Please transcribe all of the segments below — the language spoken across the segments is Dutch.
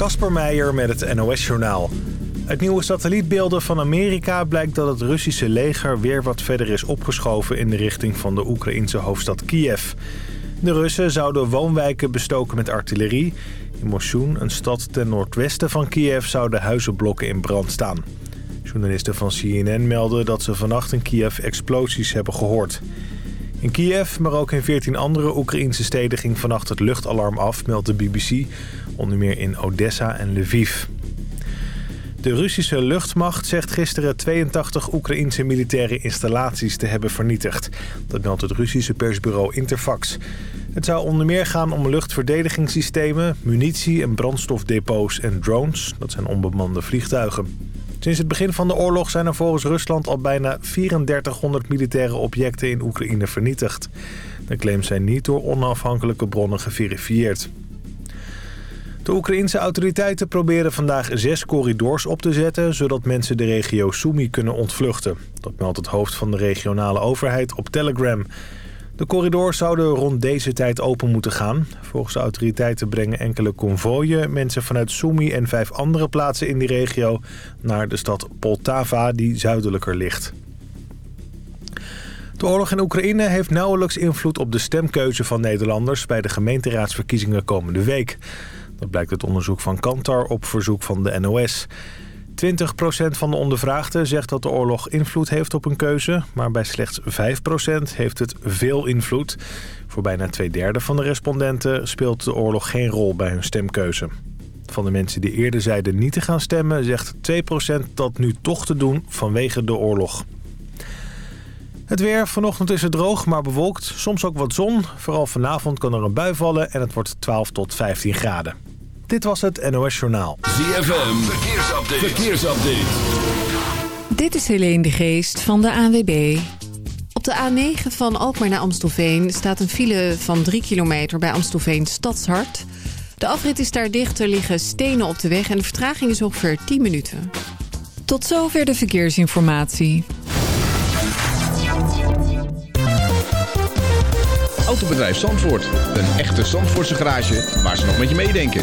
Kasper Meijer met het NOS-journaal. Uit nieuwe satellietbeelden van Amerika blijkt dat het Russische leger weer wat verder is opgeschoven in de richting van de Oekraïnse hoofdstad Kiev. De Russen zouden woonwijken bestoken met artillerie. In Moshun, een stad ten noordwesten van Kiev, zouden huizenblokken in brand staan. Journalisten van CNN melden dat ze vannacht in Kiev explosies hebben gehoord. In Kiev, maar ook in 14 andere Oekraïnse steden ging vannacht het luchtalarm af, meldt de BBC. Onder meer in Odessa en Lviv. De Russische luchtmacht zegt gisteren 82 Oekraïnse militaire installaties te hebben vernietigd. Dat meldt het Russische persbureau Interfax. Het zou onder meer gaan om luchtverdedigingssystemen, munitie- en brandstofdepots en drones. Dat zijn onbemande vliegtuigen. Sinds het begin van de oorlog zijn er volgens Rusland al bijna 3400 militaire objecten in Oekraïne vernietigd. De claims zijn niet door onafhankelijke bronnen geverifieerd. De Oekraïense autoriteiten proberen vandaag zes corridors op te zetten... zodat mensen de regio Sumy kunnen ontvluchten. Dat meldt het hoofd van de regionale overheid op Telegram. De corridors zouden rond deze tijd open moeten gaan. Volgens de autoriteiten brengen enkele konvooien mensen vanuit Sumy... en vijf andere plaatsen in die regio naar de stad Poltava die zuidelijker ligt. De oorlog in Oekraïne heeft nauwelijks invloed op de stemkeuze van Nederlanders... bij de gemeenteraadsverkiezingen komende week... Dat blijkt uit onderzoek van Kantar op verzoek van de NOS. 20% van de ondervraagden zegt dat de oorlog invloed heeft op een keuze... maar bij slechts 5% heeft het veel invloed. Voor bijna twee derde van de respondenten speelt de oorlog geen rol bij hun stemkeuze. Van de mensen die eerder zeiden niet te gaan stemmen... zegt 2% dat nu toch te doen vanwege de oorlog. Het weer. Vanochtend is het droog, maar bewolkt. Soms ook wat zon. Vooral vanavond kan er een bui vallen en het wordt 12 tot 15 graden. Dit was het NOS Journaal. ZFM. Verkeersupdate. Verkeersupdate. Dit is Helene de Geest van de ANWB. Op de A9 van Alkmaar naar Amstelveen staat een file van 3 kilometer bij Amstelveen Stadshart. De afrit is daar dicht, er liggen stenen op de weg en de vertraging is ongeveer 10 minuten. Tot zover de verkeersinformatie. Autobedrijf Zandvoort. Een echte Zandvoortse garage waar ze nog met je meedenken.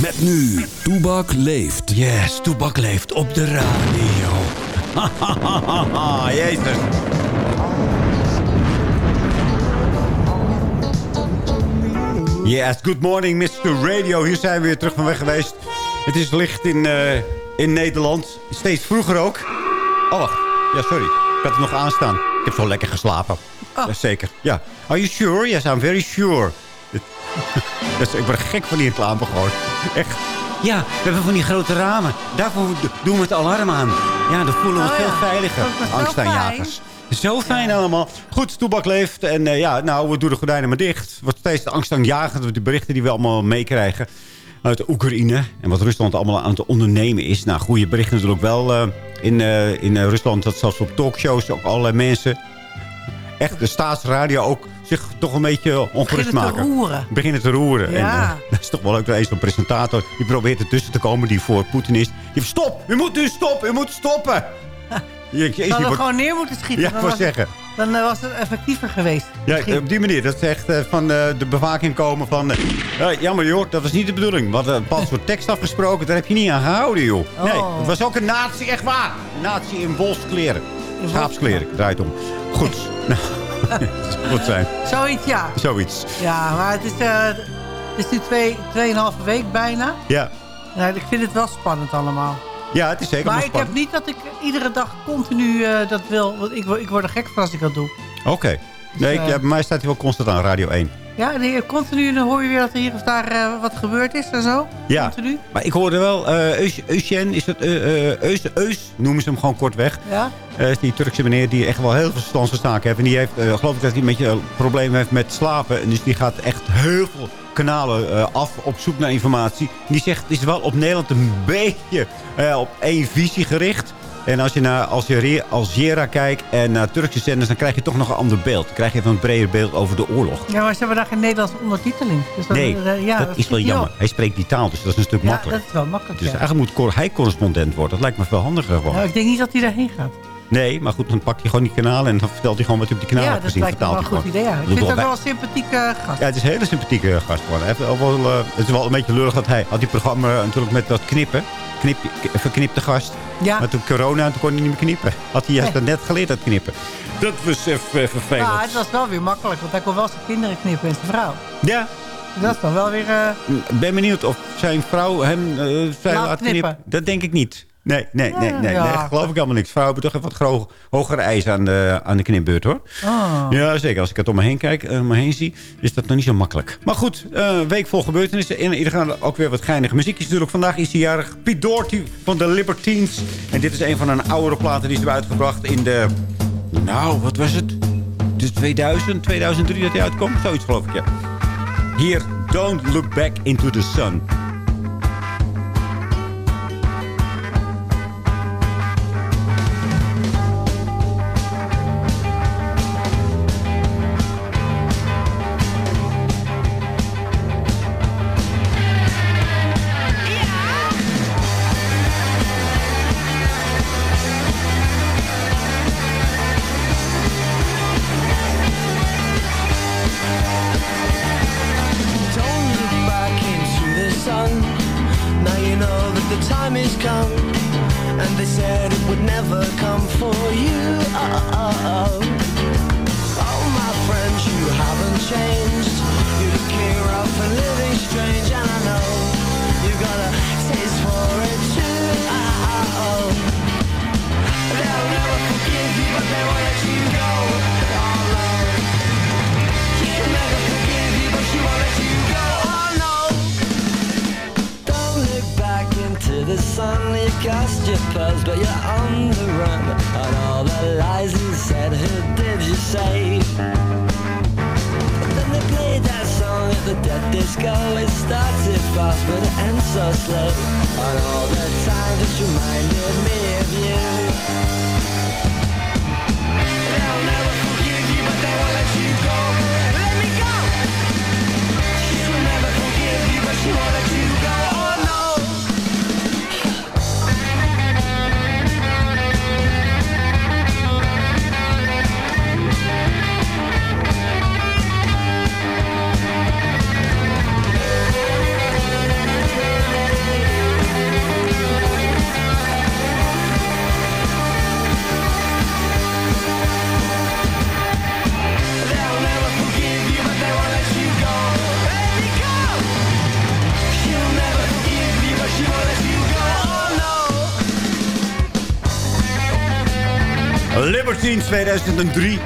Met nu, Toebak leeft. Yes, Toebak leeft op de radio. Jezus. Yes, good morning Mr. Radio. Hier zijn we weer terug van weg geweest. Het is licht in, eh, in Nederland. Steeds vroeger ook. Oh, wacht. Ja, sorry. Ik had het nog aanstaan. Ik heb zo lekker geslapen. Jazeker. Ja. Are you sure? Yes, I'm very sure. Dus ik word gek van die reclame gewoon. Echt. Ja, we hebben van die grote ramen. Daarvoor doen we het alarm aan. Ja, dan voelen we ons Oh ja, veel veiliger. Angstaanjagers. Zo fijn allemaal. Goed, Toebak leeft. En eh, ja, nou, we doen de gordijnen maar dicht. Wordt steeds angstaanjagend door die berichten die we allemaal meekrijgen. Uit de Oekraïne. En wat Rusland allemaal aan het ondernemen is. Nou, goede berichten natuurlijk wel eh, in, eh, in Rusland. Dat zelfs op talkshows ook allerlei mensen... Echt de staatsradio ook zich toch een beetje ongerust Beginnen te maken. roeren. Beginnen te roeren. Ja. En, eh, dat is toch wel ook eens een presentator. Die probeert ertussen te komen die voor Poetin is. Die zegt, stop! U moet nu stoppen! U moet stoppen! Je, hadden wordt- gewoon neer moeten schieten. ja, ik zeggen. dan eh, was het effectiever geweest. Ja, op die manier. Dat is echt eh, van de bewaking komen van... jammer joh, dat was niet de bedoeling. We hadden een bepaald soort tekst afgesproken. Daar heb je niet aan gehouden joh. Nee, Oh. het was ook een nazi, echt waar. Een nazi in wolfskleren. Schaapskleren, draait om. Goed. Nou, goed zijn. Zoiets, ja. Zoiets. Ja, maar het is, eh, het is nu twee, tweeënhalve week bijna. Ja. Ja, ik vind het wel spannend allemaal. Ja, het is zeker Maar ik heb niet dat ik iedere dag continu eh, dat wil. Want ik, word- ik word er gek van als ik dat doe. Oké. Nee, Dus, ik, eh, bij mij staat hij wel constant aan Radio 1. Ja, en continu dan hoor je weer dat er hier of daar eh, wat gebeurd is en zo. Ja, Continu. maar ik hoorde wel, eh Eus- Eusjen, is het eh, eh, Eus, Eus, noemen ze hem gewoon kortweg. Ja. Eh, is die Turkse meneer die echt wel heel veel verstand van zaken heeft. En die heeft, eh, geloof ik dat hij een beetje een probleem heeft met slapen. En dus die gaat echt heel veel kanalen eh, af op zoek naar informatie. Die zegt, het is wel op Nederland een beetje eh, op één visie gericht. En als je naar Algera kijkt en naar Turkse zenders... dan krijg je toch nog een ander beeld. Dan krijg je even een breder beeld over de oorlog. ja, maar ze hebben daar geen Nederlandse ondertiteling. Dus dat, Nee, eh, ja, dat, is wel jammer. op. Hij spreekt die taal, dus dat is een stuk Ja, makkelijker. dat is wel makkelijk, Dus ja. eigenlijk moet hij correspondent worden. Dat lijkt me veel handiger gewoon. Nou, ik denk niet dat hij daarheen gaat. Nee, maar goed, dan pakt hij gewoon die kanalen... en dan vertelt hij gewoon wat hij op die kanalen ja, heeft dat gezien. lijkt me wel een goed gewoon. idee. Ja. Ik vind wel het ook wel een sympathieke gast. Ja, het is een hele sympathieke gast geworden. Wel, eh, het is wel een beetje lullig dat hij had die programma natuurlijk met dat knippen. Knip, verknipte gast. Ja. Maar toen corona, toen kon hij niet meer knippen. Had hij juist Nee. net geleerd dat knippen. Dat was even vervelend. Ja, het was wel weer makkelijk, want hij kon wel zijn kinderen knippen en zijn vrouw. Ja, Dat is dan wel weer... eh, ik ben benieuwd of zijn vrouw hem zijn Laat laat knippen. knippen. Dat denk ik niet. Nee, nee, nee, nee. Ja. nee daar geloof ik helemaal niks. Vrouwen hebben toch even wat hogere eisen aan de, aan de knipbeurt, hoor. oh. Ja, zeker. Als ik het om me heen kijk, eh, om me heen zie, is dat nog niet zo makkelijk. Maar goed, eh, week vol gebeurtenissen. In ieder geval ook weer wat geinige muziekjes natuurlijk. Vandaag is hij jarig Pete Doherty van de Libertines. En dit is een van een oudere platen die ze hebben uitgebracht in de... Nou, wat was het? Dus 2000, 2003 dat hij uitkomt? Zoiets geloof ik, ja. Hier, Don't Look Back Into the Sun. But ends so slow. And all the time just reminded me of you. They'll never forgive you, but they won't let you go. Let me go. She'll never forgive you, but she won't No. Libertines 2003.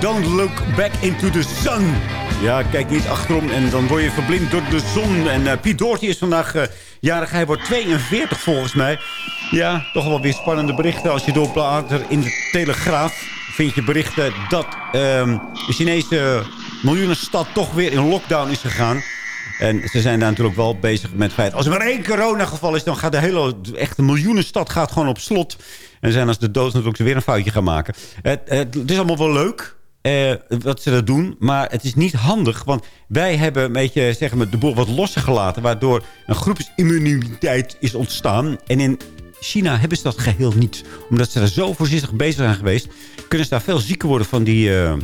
Don't look back into the sun. Ja, kijk niet achterom en dan word je verblind door de zon. En eh Piet Doortje is vandaag eh, jarig. Hij wordt 42 volgens mij. Ja, toch wel weer spannende berichten. Als je doorbladert in de Telegraaf vind je berichten dat ehm, de Chinese miljoenenstad toch weer in lockdown is gegaan. En ze zijn daar natuurlijk wel bezig met het feit... als er maar één coronageval is, dan gaat de hele echte miljoenenstad gaat gewoon op slot. En zijn als de dood natuurlijk ze weer een foutje gaan maken. Het, het, het is allemaal wel leuk eh, wat ze dat doen, maar het is niet handig. Want wij hebben een beetje zeggen we, de boel wat losser gelaten... waardoor een groepsimmuniteit is ontstaan. En in China hebben ze dat geheel niet. Omdat ze daar zo voorzichtig bezig zijn geweest... kunnen ze daar veel zieker worden van die, eh,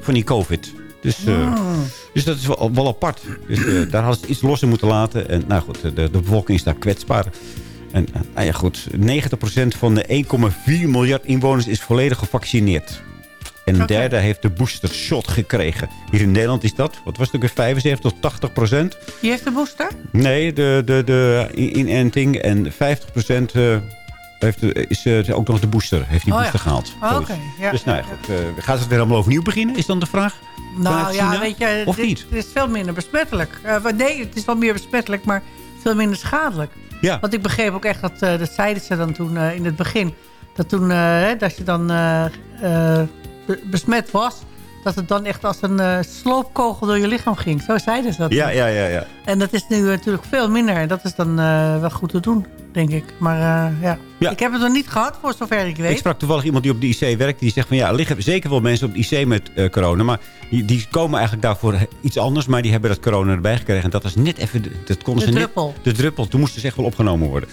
van die covid. Dus, eh, dus dat is wel, wel apart. Dus, daar hadden ze iets losser moeten laten. En nou goed, de, de bevolking is daar kwetsbaar. En eh, nou ja, goed, 90% van de 1,4 miljard inwoners is volledig gevaccineerd. En een derde heeft de booster shot gekregen. Hier in Nederland is dat, wat was het ook weer, 75 tot 80 procent? Wie heeft de booster? Nee, de, de, de inenting. En 50 procent eh, heeft, is eh, ook nog de booster. Heeft die Oh ja. booster gehaald. Oh, oké, ja. Dus nou ja, goed. eh, gaat het weer allemaal overnieuw beginnen, is dan de vraag? Nou ja, weet je, Of het, niet? het is veel minder besmettelijk. Eh, nee, het is wel meer besmettelijk, maar veel minder schadelijk. Ja. Want ik begreep ook echt, dat, eh, dat zeiden ze dan toen eh, in het begin... dat toen, eh, dat je dan be- besmet was... dat het dan echt als een sloopkogel door je lichaam ging. Zo zeiden ze dat. Ja, ja, ja, ja. En dat is nu natuurlijk veel minder. En dat is dan wel goed te doen, denk ik. Maar eh, ja. Ja. ik heb het nog niet gehad, voor zover ik weet. Ik sprak toevallig iemand die op de IC werkt. Die zegt van ja, er liggen zeker wel mensen op de IC met eh, corona. Maar die, die komen eigenlijk daarvoor iets anders. Maar die hebben dat corona erbij gekregen. En dat was net even... de- Dat konden De ze druppel. Net, de druppel. Toen moesten ze echt wel opgenomen worden.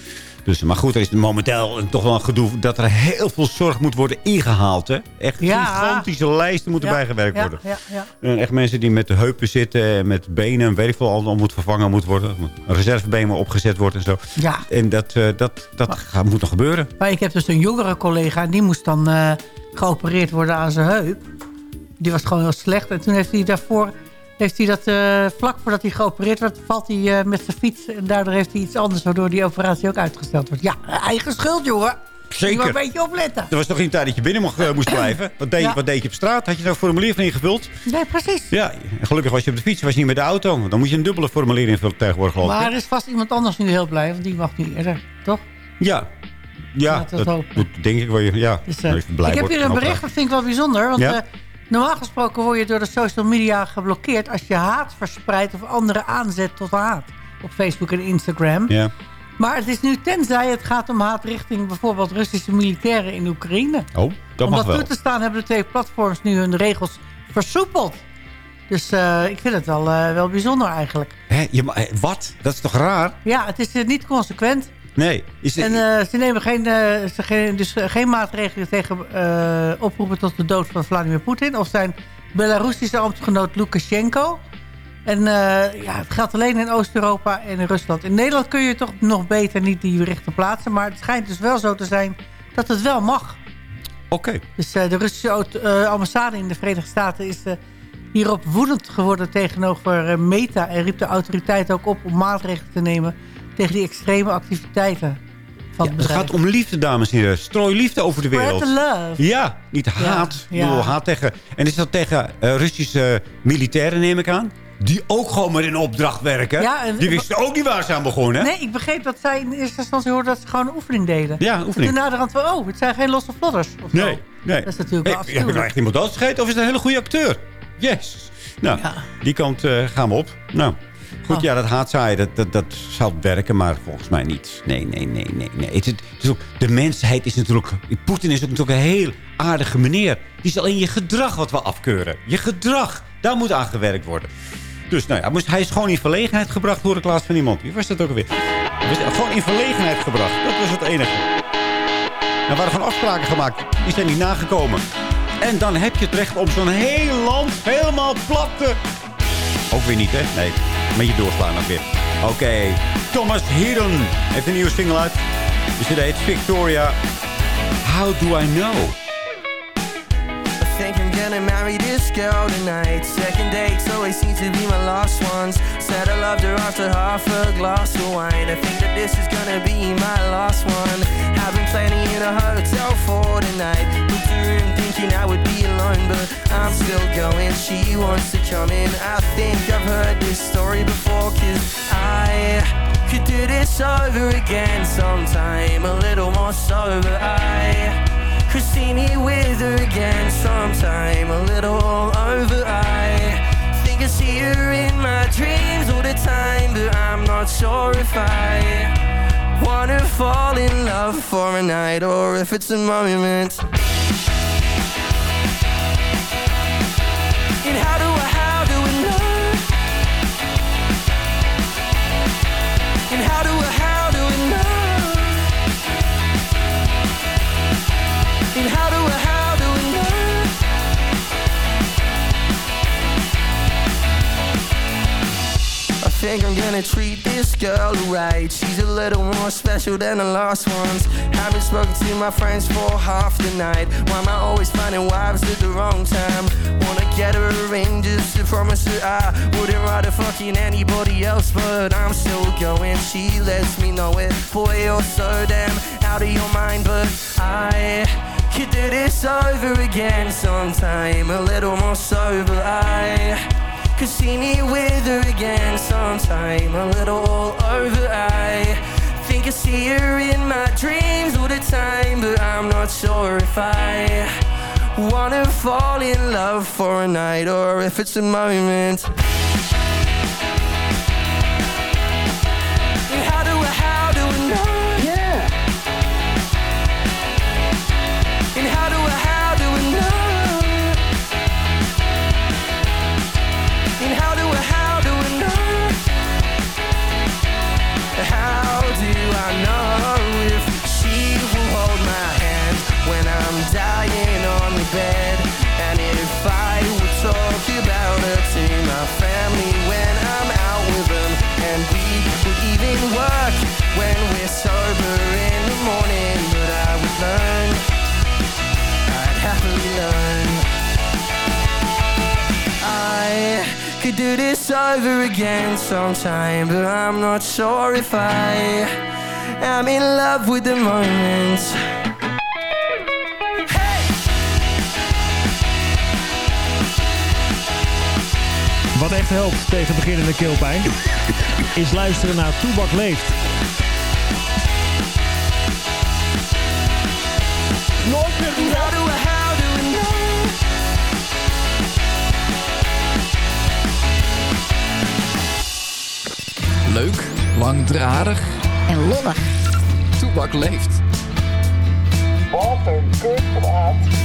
Dus, maar goed, er is momenteel toch wel een gedoe dat er heel veel zorg moet worden ingehaald. Hè? Echt Ja. gigantische lijsten moeten Ja, bijgewerkt worden. Ja, ja. En echt mensen die met de heupen zitten, en met benen, en weet ik veel, allemaal moet vervangen moet worden. Een reservebeen moet opgezet wordt en zo. ja. En dat, eh, dat, dat gaat, moet nog gebeuren. Maar ik heb dus een jongere collega... en die moest dan eh, geopereerd worden aan zijn heup. Die was gewoon heel slecht. En toen heeft hij daarvoor... Heeft hij dat, eh, vlak voordat hij geopereerd werd, valt hij eh, met zijn fiets. En daardoor heeft hij iets anders, waardoor die operatie ook uitgesteld wordt. Ja, eigen schuld, jongen. Zeker. Je moet een beetje opletten. Er was toch geen tijd dat je binnen mocht, eh, moest blijven? Wat deed, Ja. wat deed je op straat? Had je zo'n formulier van ingevuld? Nee, precies. Ja, gelukkig was je op de fiets, was je niet met de auto. Want Dan moet je een dubbele formulier invullen tegenwoordig. geloof ik, Maar er is vast iemand anders nu heel blij, want die mag nu eerder, toch? Ja, ja dat moet, denk ik wel. Ja, Dus, blij ik heb hier een bericht, dat vind ik wel bijzonder. Want Ja? Normaal gesproken word je door de social media geblokkeerd... als je haat verspreidt of anderen aanzet tot haat. Op Facebook en Instagram. Ja. Maar het is nu tenzij het gaat om haat richting bijvoorbeeld Russische militairen in Oekraïne. Oh, dat om dat toe te staan hebben de twee platforms nu hun regels versoepeld. Dus eh, ik vind het wel, eh, wel bijzonder eigenlijk. Hè, je, eh, wat? Dat is toch raar? Ja, het is niet consequent. Nee. Is het, En eh, ze nemen geen, eh, ze geen, dus, eh, geen maatregelen tegen oproepen tot de dood van Vladimir Poetin. Of zijn Belarusische ambtgenoot Lukashenko. En ja, het geldt alleen in Oost-Europa en in Rusland. In Nederland kun je toch nog beter niet die berichten plaatsen. Maar het schijnt dus wel zo te zijn dat het wel mag. Oké. Dus de Russische ambassade in de Verenigde Staten is hierop woedend geworden tegenover Meta. En riep de autoriteit ook op om maatregelen te nemen tegen die extreme activiteiten van Ja, het gaat om liefde, dames en heren. Strooi liefde over de wereld. the love. Ja, niet haat. ja. Ik haat tegen... En is dat tegen eh, Russische militairen, neem ik aan? Die ook gewoon maar in opdracht werken. Ja, en- die wisten ook niet waar ze aan begonnen. Nee, ik begreep dat zij in eerste instantie hoorden dat ze gewoon een oefening deden. Ja, En oefening. toen naderhand van, oh, het zijn geen losse vlodders. Zo. Nee, nee. Dat is natuurlijk wel Heb je nou echt iemand doodgescheten of is het een hele goede acteur? Jezus. Nou, Ja. die kant eh, gaan we op. Nou, goed, ja, dat haatzaaien, dat, dat, dat zal werken, maar volgens mij niet. Nee, nee, nee, nee. nee. Het, is- ook, de mensheid is natuurlijk... Poetin is ook natuurlijk een heel aardige meneer. Die is alleen je gedrag wat we afkeuren. Je gedrag, daar moet aan gewerkt worden. Dus nou ja, moest- hij is gewoon in verlegenheid gebracht, hoor ik laatst van iemand. Wie was dat ook alweer? Gewoon in verlegenheid gebracht. Dat was het enige. Er waren gewoon afspraken gemaakt. Die zijn niet nagekomen. En dan heb je het recht om zo'n heel land helemaal plat te... Ook weer niet, hè? Nee, een beetje doorslaan ook weer. Oké, Thomas Hiddon heeft een nieuwe single uit. Dus het heet Victoria. How do I know? I I'm gonna marry this girl tonight. Second dates always seem to be my last ones. Said I loved her after half a glass of wine. I think that this is gonna be my last one. Been planning in a hotel for tonight. Booked a room thinking I would be alone, but I'm still going. She wants to come in. I think I've heard this story before, cause I could do this over again sometime. A little more sober. I me with her again sometime a little over I think I see her in my dreams all the time But I'm not sure if I wanna fall in love for a night Or if it's a moment And how do I, how do I know? And how do I, think I'm gonna treat this girl right. She's a little more special than the last ones. Haven't spoken to my friends for half the night. Why am I always finding wives at the wrong time? Wanna get her a ring just to promise that I Wouldn't rather fucking anybody else But I'm still going, she lets me know it Boy, you're so damn out of your mind. But I could do this over again sometime A little more sober, I could see me with her again sometime A little all over I Think I see her in my dreams all the time But I'm not sure if I Wanna fall in love for a night Or if it's a moment. sometime But I'm not sure if I am in love with the moment. Wat echt helpt tegen beginnende keelpijn is luisteren naar Toebak Leeft. Leuk, langdradig en lollig. Toebak leeft. walter een kutpraat.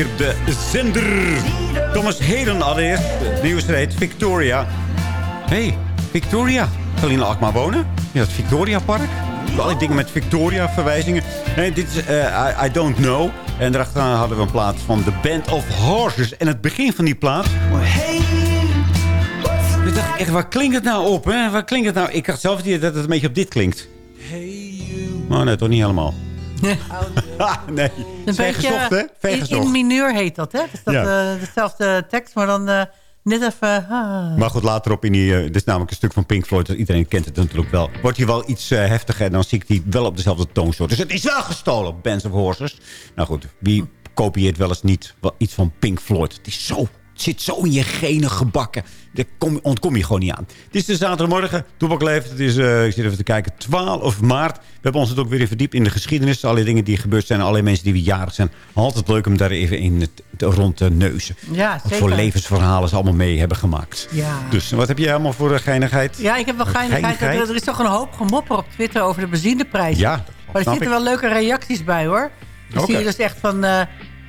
Hier op de zender. Thomas Heden allereerst. Heet Victoria. hey, Victoria. Zal je in Alkmaar wonen? Ja, het Victoria Park. Allerlei dingen met Victoria-verwijzingen. Nee, dit is eh, I, I Don't Know. En daarachteraan hadden we een plaat van The Band of Horses. En het begin van die plaat... Ik dacht echt, waar klinkt het nou op? Hè? Waar klinkt het nou? Ik dacht zelf dat het een beetje op dit klinkt. Oh nee, toch niet helemaal. Ah, nee, Een Ver beetje, gezocht, hè? In, in mineur heet dat, hè? Dus dat Ja. eh, dezelfde tekst, maar dan eh, net even... ah. Maar goed, later op in die... eh, dit is namelijk een stuk van Pink Floyd. dus Iedereen kent het natuurlijk wel. Wordt hij wel iets heftiger... en dan zie ik die wel op dezelfde toonsoort. Dus het is wel gestolen, Bands of Horses. Nou goed, wie kopieert wel eens niet wel iets van Pink Floyd? Het is zo... Zit zo in je genen gebakken. Daar kom, ontkom je gewoon niet aan. Het is de zaterdagmorgen. Toebak leeft. Het is, eh, ik zit even te kijken, 12 maart. We hebben ons het ook weer verdiept in de geschiedenis. Alle dingen die gebeurd zijn. Alle mensen die we jarig zijn. Altijd leuk om daar even in het, rond te neuzen. Ja, Wat zeker. voor levensverhalen ze allemaal mee hebben gemaakt. Ja. Dus wat heb jij allemaal voor eh, geinigheid? Ja, ik heb wel geinigheid. Geinigheid? Er, is toch een hoop gemopper op Twitter over de benzineprijs. Ja, Maar er zitten wel leuke reacties bij, hoor. Dan Oké. zie je dus echt van, eh,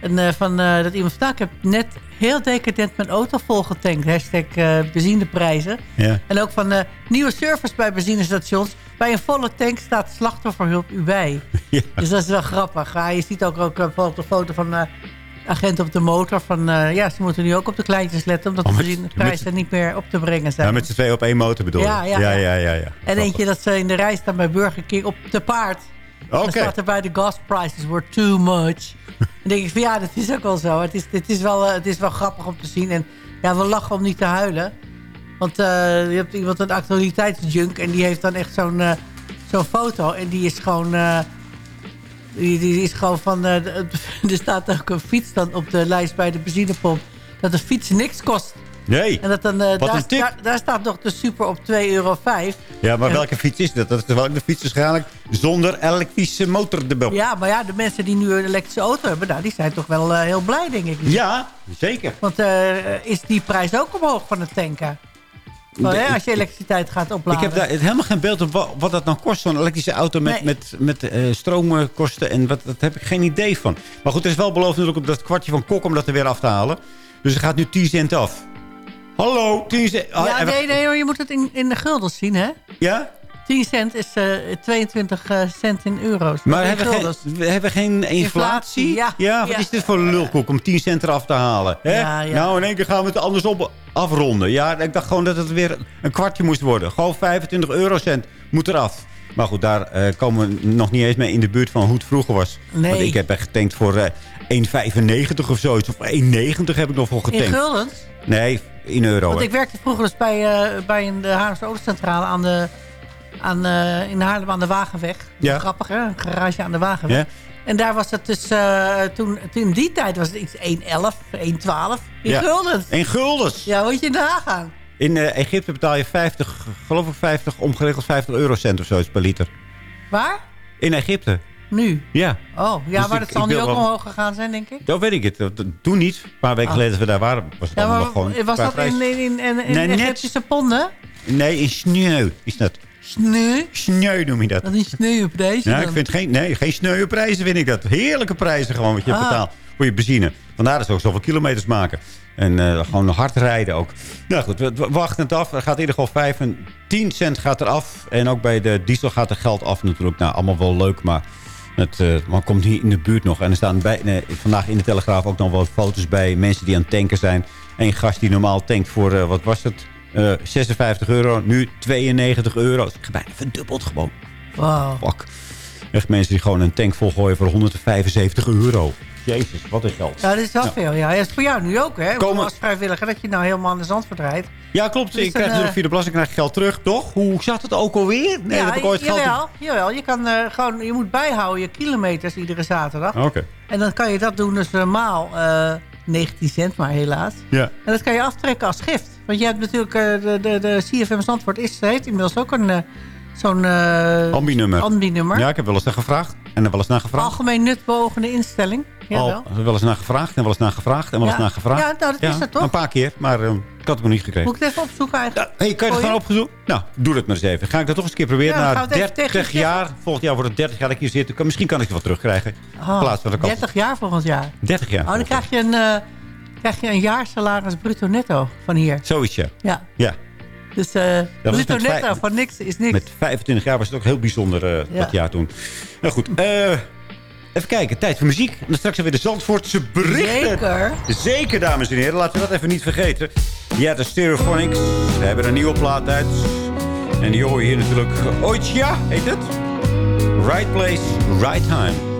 een, eh, van eh, dat iemand staat. Ik heb net heel decadent mijn auto volgetankt. Hashtag eh, benzineprijzen. Ja. En ook van nieuwe service bij benzinestations. Bij een volle tank staat slachtofferhulp u bij. Ja. Dus dat is wel grappig. Ja, je ziet ook, ook bijvoorbeeld een foto van eh agent op de motor. Van, ja, ze moeten nu ook op de kleintjes letten. Omdat Oh, de benzineprijzen niet meer op te brengen zijn. Ja, met z'n twee op één motor bedoel je? Ja, ja, ja. ja. ja, ja. En eentje dat ze in de rij staan bij Burger King op te paard. Oké. Dan staat er bij de gas prices were too much. Dan denk ik van ja, dat is ook wel zo. Het is, het is, wel, eh, het is wel grappig om te zien. En ja, we lachen om niet te huilen. Want eh, je hebt iemand een actualiteitsjunk. En die heeft dan echt zo'n eh, zo'n foto. En die is gewoon... die, die is gewoon van... er staat ook een fiets dan op de lijst bij de benzinepomp. Dat de fiets niks kost. Nee. En dat dan, eh, daar, een tip. daar, staat nog de super op 2,5 euro. Ja, maar En- welke fiets is dat? Dat is wel de fiets waarschijnlijk zonder elektrische motor erbij. Ja, maar ja, de mensen die nu een elektrische auto hebben... Nou, die zijn toch wel eh, heel blij, denk ik. Ja, zeker. Want eh, is die prijs ook omhoog van het tanken? Hè, als je elektriciteit gaat Ik opladen. heb daar helemaal geen beeld op wat, dat nou kost. Zo'n elektrische auto met, Nee. met, met stroomkosten. En wat, dat heb ik geen idee van. Maar goed, er is wel beloofd natuurlijk op dat kwartje van Kok om dat er weer af te halen. Dus er gaat nu 10 cent af. Hallo, 10 cent. Ja, nee, nee, je moet het in, in de guldens zien, hè? Ja? 10 cent is eh 22 eh, cent in euro's. Maar In hebben we, guldens. geen, we hebben geen inflatie? Inflatie, ja. wat Ja. is dit voor een lulkoek om 10 cent eraf te halen? Hè? Ja. Nou, in één keer gaan we het andersom afronden. Ja, ik dacht gewoon dat het weer een kwartje moest worden. Gewoon 25 eurocent moet eraf. Maar goed, daar eh, komen we nog niet eens mee in de buurt van hoe het vroeger was. Nee. Want ik heb echt getankt voor eh 1,95 of zoiets. Of 1,90 heb ik nog voor In getankt. guldens? Nee, in euro. Want hè. ik werkte vroeger dus bij, eh, bij een, de Haarlemse Autocentrale aan de, aan, eh, in Haarlem aan de Wagenweg. Ja. Grappig, hè? Een garage aan de Wagenweg. Ja? En daar was het dus, eh, toen, toen in die tijd was het iets 1,11, 1,12 in Ja. guldens. In guldens. Ja, moet je nagaan. In Egypte betaal je 50, geloof ik 50, omgeregeld 50 eurocent of zoiets per liter. Waar? In Egypte. Nu. Ja. Oh, ja, Dus maar ik- dat zal nu ook wel- omhoog gegaan zijn, denk ik. Dat weet ik het. Toen niet. Een paar weken Ah. geleden dat we daar waren, was het Ja, maar gewoon was dat prijs. in, in, in, in, in Nee, net. Ponden? Nee, in sneu is dat. Sneu? Sneu noem je dat. Dat is Ja, dan. ik vind geen, nee, geen sneuwe prijzen vind ik dat. Heerlijke prijzen gewoon wat je Ah. betaalt voor je benzine. Vandaar dat ze ook zoveel kilometers maken. En eh, gewoon hard rijden ook. Nou goed, we, we wachten het af. Er gaat in ieder geval 5 en 10 cent gaat eraf. En ook bij de diesel gaat er geld af natuurlijk. Nou, allemaal wel leuk, maar het eh, maar komt hier in de buurt nog. En er staan bij, nee, vandaag in de Telegraaf ook nog wel foto's bij mensen die aan het tanken zijn. Eén gast die normaal tankt voor, eh, wat was het? Eh, 56 euro, nu 92 euro. Het is bijna verdubbeld gewoon. Wow. Fuck. Echt mensen die gewoon een tank volgooien voor 175 euro. Jezus, wat een geld. Ja, dat is wel veel. Ja, dat is voor jou nu ook, hè? Komen- Als vrijwilliger, dat je nou helemaal aan de zand verdrijft. Ja, klopt. Dus ik krijg natuurlijk eh, via de belasting krijg ik geld terug, toch? Hoe zat het ook alweer? Nee, ja, dat heb ik ooit geld... jawel, jawel. Je, kan, eh, gewoon, je moet bijhouden je kilometers iedere zaterdag. Oké. En dan kan je dat doen dus normaal eh 19 cent, maar helaas. Ja. En dat kan je aftrekken als gift. Want je hebt natuurlijk, eh, de, de, de CFM Zandvoort is, heeft inmiddels ook een, zo'n... eh Ambi-nummer. Ambi-nummer. Ja, ik heb wel eens gevraagd. En er wel eens naar gevraagd. Algemeen nutbeogende instelling. Jawel. Al, er wel eens naar gevraagd en wel eens naar gevraagd en wel eens Ja. naar gevraagd. Ja, nou, dat is dat toch? Een paar keer, maar eh, ik had het nog niet gekregen. Moet ik het even opzoeken eigenlijk? Hey, kan je het Voor gewoon opgezoeken? Nou, doe dat maar eens even. Ga ik dat toch eens een keer proberen. Ja, gaan Na het even tegen 30 je jaar, volgend jaar wordt het 30 jaar dat ik hier zit. Misschien kan ik het wel terugkrijgen. Oh, plaats van al- 30 jaar volgend jaar. 30 jaar. Oh, dan krijg je een, eh krijg je een jaarsalaris bruto netto van hier. Zoiets. Ja, ja. Dus eh met netto vijf- van niks is niks. Met 25 jaar was het ook heel bijzonder eh, dat jaar toen. Nou goed, eh, even kijken. Tijd voor muziek. En dan straks weer de Zandvoortse berichten. Zeker. Zeker, dames en heren. Laten we dat even niet vergeten. Ja, de Stereophonics. We hebben een nieuwe plaat uit. En die hoor je hier natuurlijk. Oitja, heet het? Right place, right time.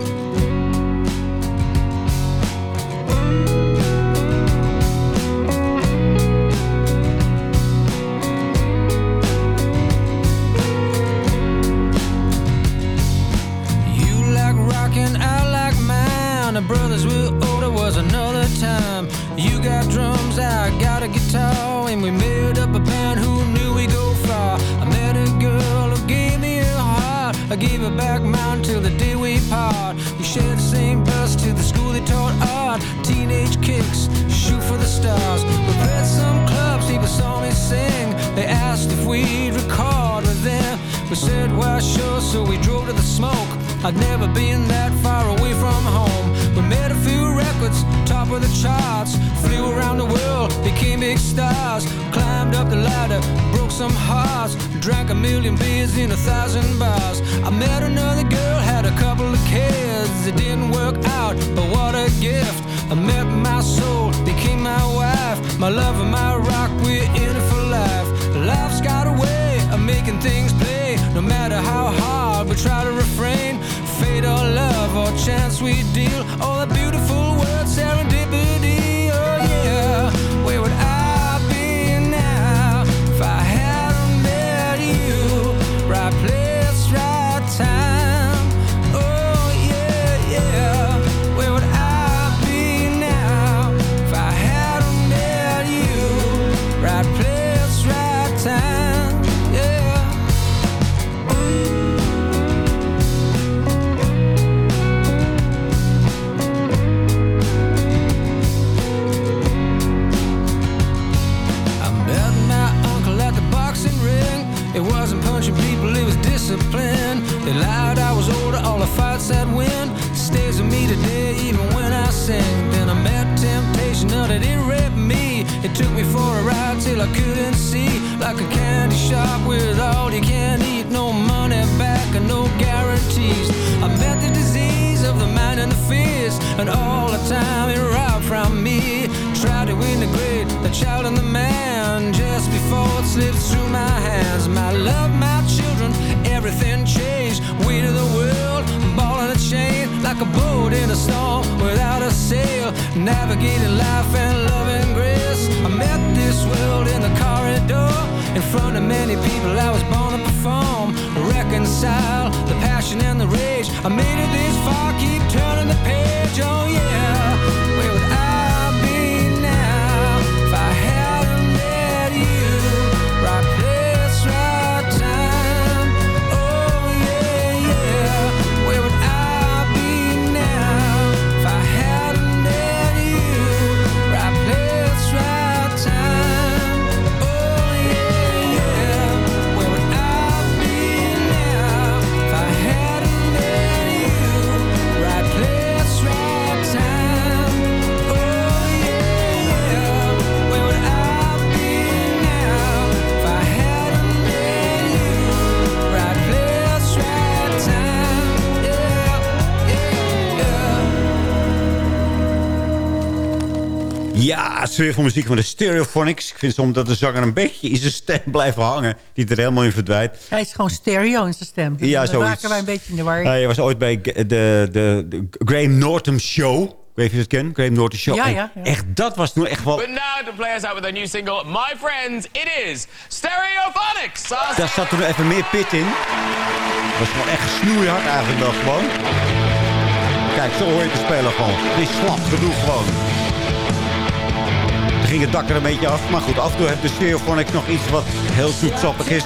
Stars. We played some clubs, people saw me sing. They asked if we'd record with them. We said, well, sure, so we drove to the smoke. I'd never been that far away from home. We made a few records, top of the charts. Flew around the world, became big stars. Climbed up the ladder, broke some hearts. Drank a million beers in a thousand bars. I met another girl, had a couple of kids. It didn't work out, but what a gift. I met my soul, became my wife. My love and my rock, we're in it for life. Life's got a way of making things play. No matter how hard we try to refrain. Fate or love or chance we deal. All the beautiful words, serendipity. I couldn't see. Like a candy shop with all you can eat. No money back and no guarantees. I met the disease of the mind and the fears. And all the time it robbed from me. Tried to integrate the child and the man just before it slipped through my hands. My love, my children, everything changed. Weight of the world, like a boat in a storm without a sail. Navigating life and love and grace. I met this world in the corridor. In front of many people, I was born to perform. Reconcile the passion and the rage. I made it this far, keep turning the page. Oh yeah, Ja, sfeervol muziek van de Stereophonics. Ik vind soms dat de zanger een beetje in zijn stem blijft hangen. Die er helemaal in verdwijnt. Hij is gewoon stereo in zijn stem. Ja, Dan zoiets. raken wij een beetje in de war. Hij was ooit bij de, de, de Graham Norton Show. Ik weet niet of je het kent, Graham Norton Show. Ja, ja, ja. Echt, dat was toen echt wel... But now to play us out with a new single, My Friends, it is Stereophonics! Daar zat toen even meer pit in. Dat was gewoon echt snoeihard eigenlijk wel gewoon. Kijk, zo hoor je te spelen gewoon. Het is slap genoeg gewoon. Ging het dak er een beetje af. Maar goed, af en toe heeft de Stereophonics nog iets wat heel zoetsappig is.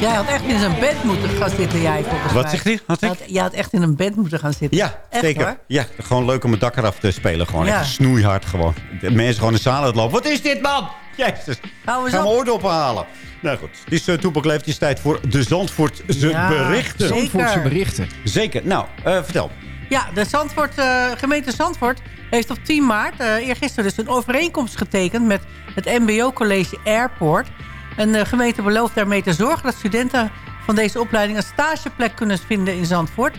Jij had echt in zijn bed moeten gaan zitten, jij volgens Wat mij. zegt hij? Had ik? Je had, je had echt in een bed moeten gaan zitten. Ja, Echt, zeker. hoor. Ja, gewoon leuk om het dak eraf te spelen. Gewoon Ja. echt snoeihard gewoon. De mensen gewoon in de zaal uitlopen. Wat is dit, man? Jezus. Hou eens Ga op. mijn oordop halen. Nou goed, het is uh, tijd voor de Zandvoortse Ja, berichten. zeker. Zandvoortse berichten. Zeker. Nou, eh, vertel. Ja, de Zandvoort, eh, gemeente Zandvoort heeft op 10 maart, eh eergisteren dus, een overeenkomst getekend met het MBO-college Airport. En de gemeente belooft daarmee te zorgen dat studenten van deze opleiding een stageplek kunnen vinden in Zandvoort.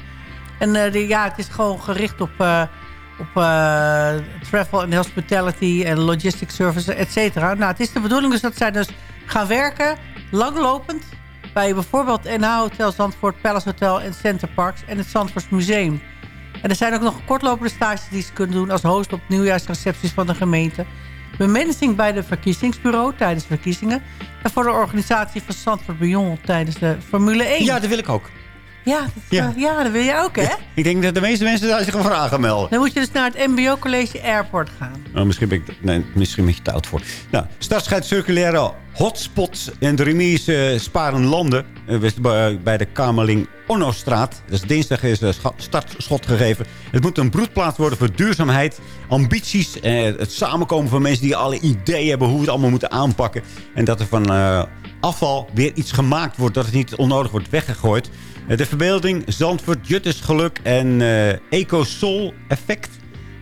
En eh, ja, het is gewoon gericht op, eh, op eh, travel en hospitality en logistic services, et cetera. Nou, het is de bedoeling dus dat zij dus gaan werken, langlopend, bij bijvoorbeeld NH Hotel Zandvoort, Palace Hotel en Center Parks en het Zandvoorts Museum. En er zijn ook nog kortlopende stages die ze kunnen doen als host op nieuwjaarsrecepties van de gemeente. Bemensing bij de verkiezingsbureau tijdens verkiezingen. En voor de organisatie van Zandvoort Beyond tijdens de Formule 1. Ja, dat wil ik ook. Ja, dat, Ja. ja. ja, dat wil je ook, hè? Ik denk dat de meeste mensen daar zich een vraag gaan melden. Dan moet je dus naar het MBO College Airport gaan. Oh, misschien, ben ik, nee, misschien ben te oud voor. Nou, startschijt circulaire hotspots in de remise uh, Sparen Landen. Uh, bij, bij de Kamerling Onnostraat. Dus dinsdag is uh, startschot gegeven. Het moet een broedplaats worden voor duurzaamheid, ambities. Het samenkomen van mensen die alle ideeën hebben hoe we het allemaal moeten aanpakken. En dat er van afval weer iets gemaakt wordt. Dat het niet onnodig wordt weggegooid. Uh, de verbeelding Zandvoort, Juttes Geluk en uh, Eco-Sol Effect.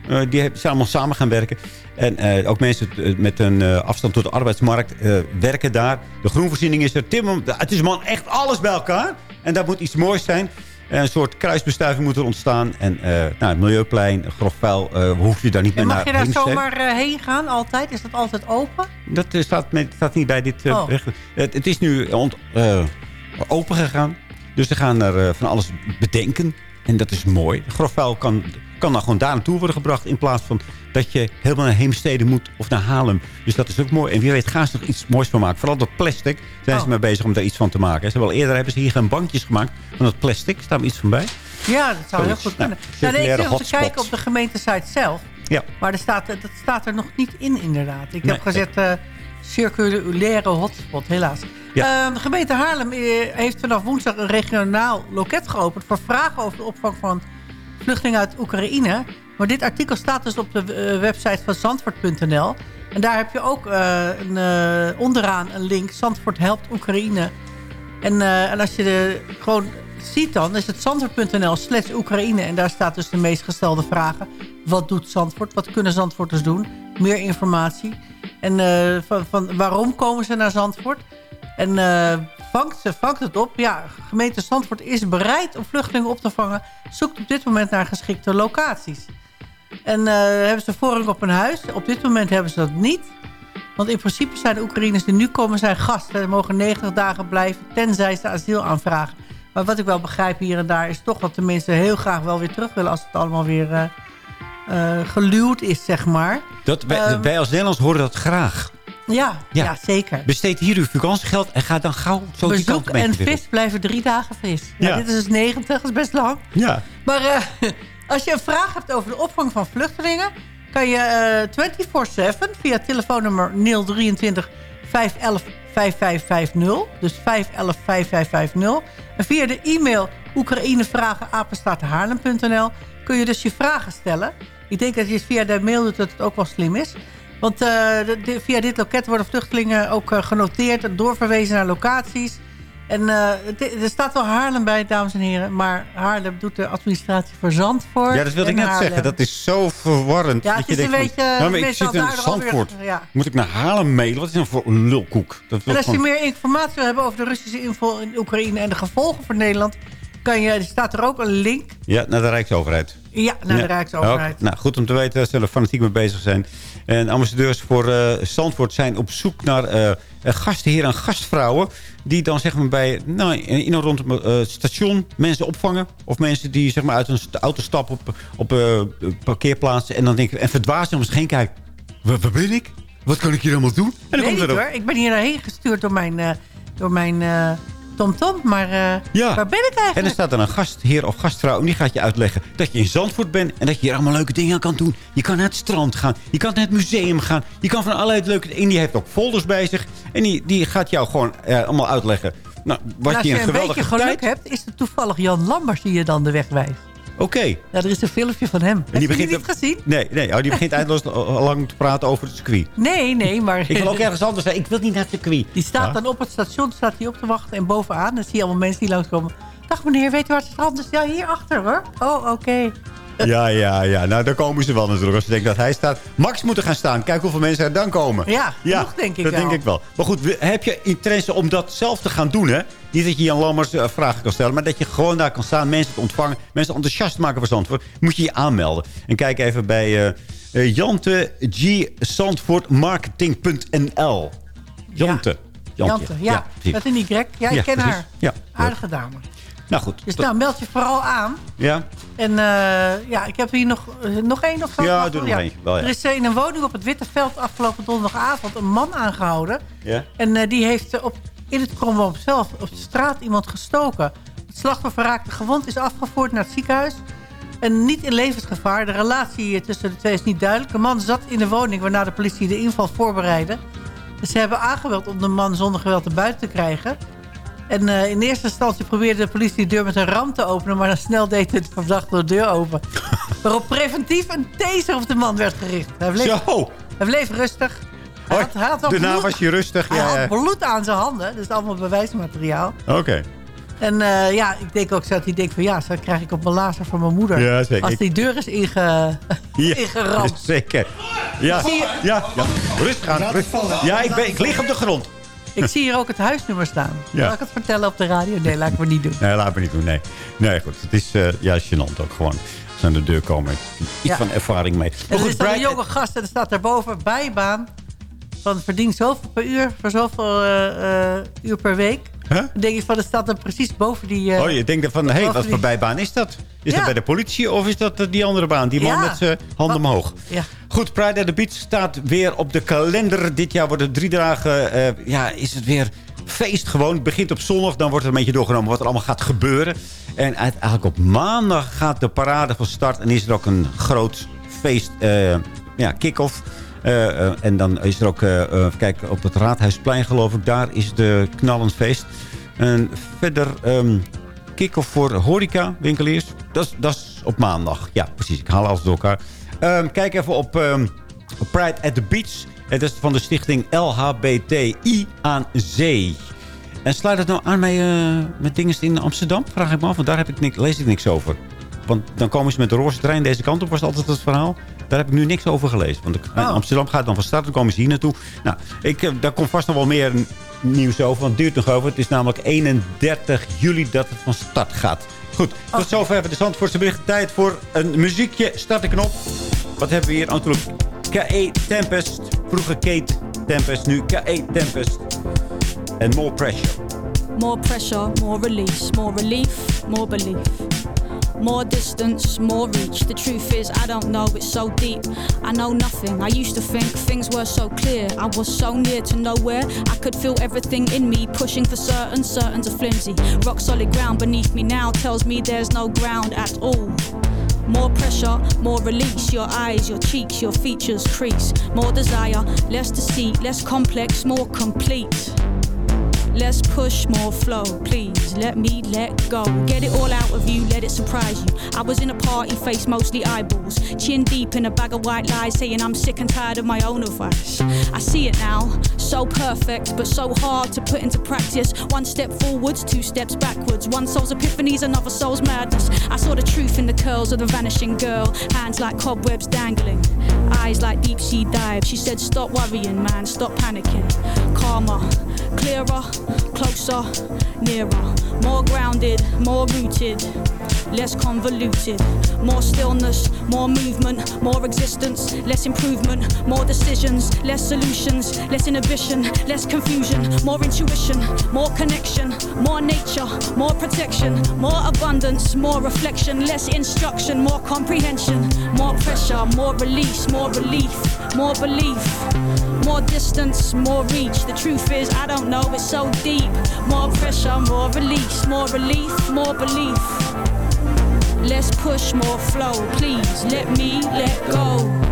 Uh, die zijn allemaal samen gaan werken. En uh, ook mensen met een uh, afstand tot de arbeidsmarkt werken daar. De groenvoorziening is er. Timmer, het is man echt alles bij elkaar. En dat moet iets moois zijn. Een soort kruisbestuiving moet er ontstaan. En nou, het Milieuplein, grof vuil, hoef je daar niet meer naar mag je daar heen zomaar heen gaan altijd? Is dat altijd open? Dat staat, met, staat niet bij dit oh. recht. Het, het, is nu open gegaan. Dus ze gaan er van alles bedenken. En dat is mooi. Grof vuil kan kan dan gewoon daar naartoe worden gebracht... in plaats van dat je helemaal naar Heemstede moet of naar Haarlem. Dus dat is ook mooi. En wie weet gaan ze er iets moois van maken. Vooral dat plastic zijn ze Oh. mee bezig om daar iets van te maken. Ze hebben al eerder hebben ze hier geen bankjes gemaakt van dat plastic. Staat er iets van bij? Ja, dat zou heel goed Nou, kunnen. Nou, nee, ik zit te kijken op de gemeentesite zelf. Ja. Maar er staat, dat staat er nog niet in, inderdaad. Ik Nee. heb gezet eh, circulaire hotspot, helaas. Ja. De gemeente Haarlem eh, heeft vanaf woensdag een regionaal loket geopend... voor vragen over de opvang van vluchtelingen uit Oekraïne. Maar dit artikel staat dus op de eh, website van zandvoort.nl. En daar heb je ook eh, een, onderaan een link. Zandvoort helpt Oekraïne. En, en als je de, gewoon ziet dan, is het zandvoort.nl slash Oekraïne. En daar staat dus de meest gestelde vragen. Wat doet Zandvoort? Wat kunnen Zandvoorters doen? Meer informatie. En eh, van, van waarom komen ze naar Zandvoort? En eh, vangt, ze, vangt het op? Ja, gemeente Zandvoort is bereid om vluchtelingen op te vangen. Zoekt op dit moment naar geschikte locaties. En eh, hebben ze voorrang op een huis? Op dit moment hebben ze dat niet. Want in principe zijn de Oekraïners die nu komen zijn gasten. Ze mogen 90 dagen blijven, tenzij ze asiel aanvragen. Maar wat ik wel begrijp hier en daar is toch dat de mensen heel graag wel weer terug willen... als het allemaal weer geluwd is, zeg maar. Dat, wij, Ehm, wij als Nederlands horen dat graag. Ja, Ja. ja. zeker. Besteed hier uw vakantiegeld en ga dan gauw zo die kant en vis blijven drie dagen. Ja, Ja. Dit is dus 90, dat is best lang. Ja. Maar eh, als je een vraag hebt over de opvang van vluchtelingen... kan je eh 24-7 via telefoonnummer 023 511 5550. Dus 511 5550. En via de e-mail Oekraïnevragen kun je dus je vragen stellen. Ik denk dat je het via de mail doet dat het ook wel slim is. Want eh, de- via dit loket worden vluchtelingen ook eh, genoteerd... en doorverwezen naar locaties. En eh, het- er staat wel Haarlem bij, dames en heren. Maar Haarlem doet de administratie voor Zandvoort. Ja, dat wilde ik net Haarlem. zeggen. Dat is zo verwarrend. Ja, dat het je is een denkt van, beetje... nou, maar ik zit in Zandvoort. Ja. Moet ik naar Haarlem mailen? Wat is nou voor een lulkoek? Dat wil En als je gewoon- meer informatie wil hebben over de Russische inval in Oekraïne... en de gevolgen voor Nederland... Kan je, staat er ook een link. Ja, naar de Rijksoverheid. Ja, naar de. Rijksoverheid. Nou, goed om te weten dat ze er fanatiek mee bezig zijn. En ambassadeurs voor Zandvoort zijn op zoek naar eh gastheren en gastvrouwen... die dan zeg maar bij, nou, in en rond het eh, station mensen opvangen. Of mensen die zeg maar uit een auto stappen op, op eh, parkeerplaatsen... en dan denken en verdwazen om zich heen kijken. Waar, waar ben ik? Wat kan ik hier allemaal doen? En dan Weet komt niet er hoor. Ik ben hier heen gestuurd door mijn, door mijn eh, Tom Tom, maar eh, Ja. waar ben ik En eigenlijk? er staat dan een gastheer of gastvrouw en die gaat je uitleggen dat je in Zandvoort bent en dat je hier allemaal leuke dingen kan doen. Je kan naar het strand gaan, je kan naar het museum gaan, je kan van allerlei leuke dingen. En die heeft ook folders bij zich en die, die gaat jou gewoon eh, allemaal uitleggen. Nou, wat En als je je een een geweldige beetje geluk tijd... hebt, is het toevallig Jan Lambers die je dan de weg wijst. Oké. Ja, er is een filmpje van hem. Heb je die niet gezien? Nee, nee oh, die begint eindeloos lang te praten over het circuit. Nee, nee, maar... Ik wil ook ergens anders zijn. Ik wil niet naar het circuit. Die staat dan op het station, staat hij op te wachten. En bovenaan, dan zie je allemaal mensen die langskomen. Dag meneer, weet u waar het strand is? Ja, hier achter hoor. Oh, oké. Ja, ja, ja. Nou, daar komen ze wel natuurlijk. Als ze denken dat hij staat. Max moet er gaan staan. Kijk hoeveel mensen er dan komen. Ja, genoeg denk ik dat wel. denk ik wel. Maar goed, heb je interesse om dat zelf te gaan doen, hè? Niet dat je Jan Lammers eh, vragen kan stellen, maar dat je gewoon daar kan staan, mensen te ontvangen, mensen enthousiast maken voor Zandvoort. Moet je je aanmelden. En kijk even bij eh, Jante G. Zandvoortmarketing.nl. Jante. Jante, ja. precies. Met een Y. Ja, ik Ja, ken precies. haar. Ja. Aardige dame. Nou goed. Dus nou, meld je vooral aan. Ja? En eh, ja, ik heb hier nog, eh, nog één of zo. Ja, doe er nog eentje. Wel, ja. Er is eh, in een woning op het Witte Veld afgelopen donderdagavond een man aangehouden. Ja? En die heeft op, in het Kromboom zelf op de straat iemand gestoken. Het slachtoffer raakte gewond, is afgevoerd naar het ziekenhuis. En niet in levensgevaar. De relatie tussen de twee is niet duidelijk. De man zat in de woning waarna de politie de inval voorbereidde. Dus ze hebben aangebeld om de man zonder geweld te buiten te krijgen. En eh, in eerste instantie probeerde de politie de deur met een ram te openen... maar dan snel deed de verdachte de deur open. Waarop preventief een taser op de man werd gericht. Hij bleef, Zo! hij bleef rustig. Hij had, hij had Daarna bloed- was je rustig. hij Ja, had ja. bloed aan zijn handen. Dus allemaal bewijsmateriaal. Oké. En eh, ja, ik denk ook zo dat hij denkt van... ja, zo krijg ik op mijn lazer van mijn moeder. Ja, zeker. Als die deur is inge... Ja, ingeramd. Zeker. Ja, Zie je- ja, ja. Rustig aan. rustig. Ja, ik, ben, ik lig op de grond. Ik zie hier ook het huisnummer staan. Ja. Zal ik het vertellen op de radio? Nee, laat ik maar niet doen. Nee, laat me niet doen. Nee, nee goed. Het is eh ja, gênant ook gewoon. Als ze aan de deur komen. Iets Ja. van ervaring mee. Maar er goed, is dan een Brian- jonge gast en er staat daarboven bijbaan. Van verdient zoveel per uur voor zoveel eh, uur per week. Huh? Dan denk je van, er staat dan precies boven die... eh, Oh, je denkt van, hé, hey, wat voor bijbaan is dat? Is Ja. dat bij de politie of is dat eh, die andere baan? Die man Ja. met zijn handen Wat- omhoog. Ja. Goed, Pride at the Beach staat weer op de kalender. Dit jaar worden drie dagen, eh, ja, is het weer feest gewoon. Het begint op zondag, dan wordt er een beetje doorgenomen wat er allemaal gaat gebeuren. En uiteindelijk op maandag gaat de parade van start. En is er ook een groot feest, ja, kick-off. Eh, eh, en dan is er ook, eh, kijk, op het Raadhuisplein geloof ik, daar is de knallend feest. En verder ehm kick-off voor horeca, winkeliers. Dat is, op maandag. Ja, precies. Ik haal alles door elkaar. Ehm, kijk even op, ehm, op Pride at the Beach. Het is van de stichting LHBTI aan Zee. En sluit het nou aan eh, met dingen in Amsterdam? Vraag ik me af, want daar heb ik niks, lees ik niks over. Want dan komen ze met de roze trein deze kant op, was altijd het verhaal. Daar heb ik nu niks over gelezen. Want ik- Oh. Amsterdam gaat dan van start, dan komen ze hier naartoe. Nou, ik, eh, daar komt vast nog wel meer nieuws over, want het duurt nog over. Het is namelijk 31 juli dat het van start gaat. Goed, tot zover even de Zandvoortse bericht. Tijd voor een muziekje. Start de knop. Wat hebben we hier? Natuurlijk K.E. Tempest. Vroeger Kate Tempest, nu K.E. Tempest. En More Pressure. More pressure, more release, more relief, more belief. More distance, more reach. The truth is, I don't know, it's so deep. I know nothing. I used to think things were so clear. I was so near to nowhere. I could feel everything in me, pushing for certain, certain's are flimsy. Rock solid ground beneath me now tells me there's no ground at all. More pressure, more release. Your eyes, your cheeks, your features crease. More desire, less deceit, less complex, more complete. Less push, more flow. Please let me let go. Get it all out of you, let it surprise you. I was in a party, face mostly eyeballs. Chin deep in a bag of white lies, saying I'm sick and tired of my own advice. I see it now, so perfect, but so hard to put into practice. One step forwards, two steps backwards. One soul's epiphanies, another soul's madness. I saw the truth in the curls of the vanishing girl. Hands like cobwebs dangling, eyes like deep sea dives. She said, Stop worrying, man, stop panicking. Calmer, clearer, closer, nearer. More grounded, more rooted, less convoluted. More stillness, more movement, more existence, less improvement. More decisions, less solutions, less inhibition, less confusion. More intuition, more connection, more nature, more protection, more abundance, more reflection, less instruction, more comprehension. More pressure, more release, more relief, more belief. More distance, more reach. The truth is, I don't know, it's so deep. More pressure, more release. More relief, more belief. Less push, more flow. Please let me let go.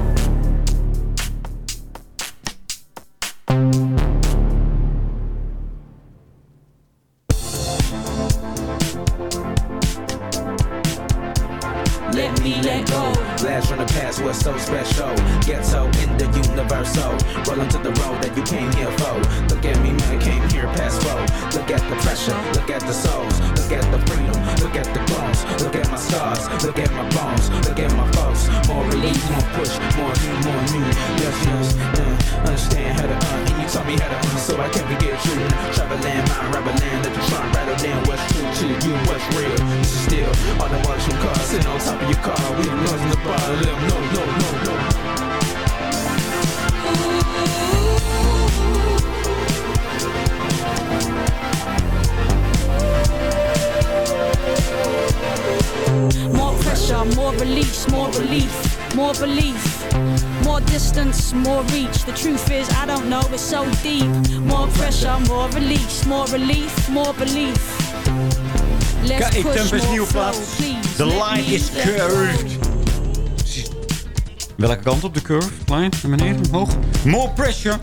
So special. Ghetto in the universal. Rolling to the road that you came here for. Look at me, man, came here past four. Look at the pressure, look at the souls, look at the freedom, look at the bones, look at my scars, look at my bones, look at my folks. More relief, more push, more you, more you. Yes, yes, uh, understand how to uh, and you taught me how to uh, so I can forget you. Traveling, mind, rubber land, let try and rattle down what's true to you, what's real. This is still all the ones from cars sitting on top of your car. We the ones in the bar, let 'em know, no, no, no. Pressure, more pressure, more release, more relief, more belief. More distance, more reach. The truth is, I don't know, it's so deep. More pressure, more release, more relief, more belief. Less Kijk, push, Tempest more nieuwe flow, plaat. The line is curved. Welke kant op de curve? Line? Naar beneden? Omhoog? More pressure.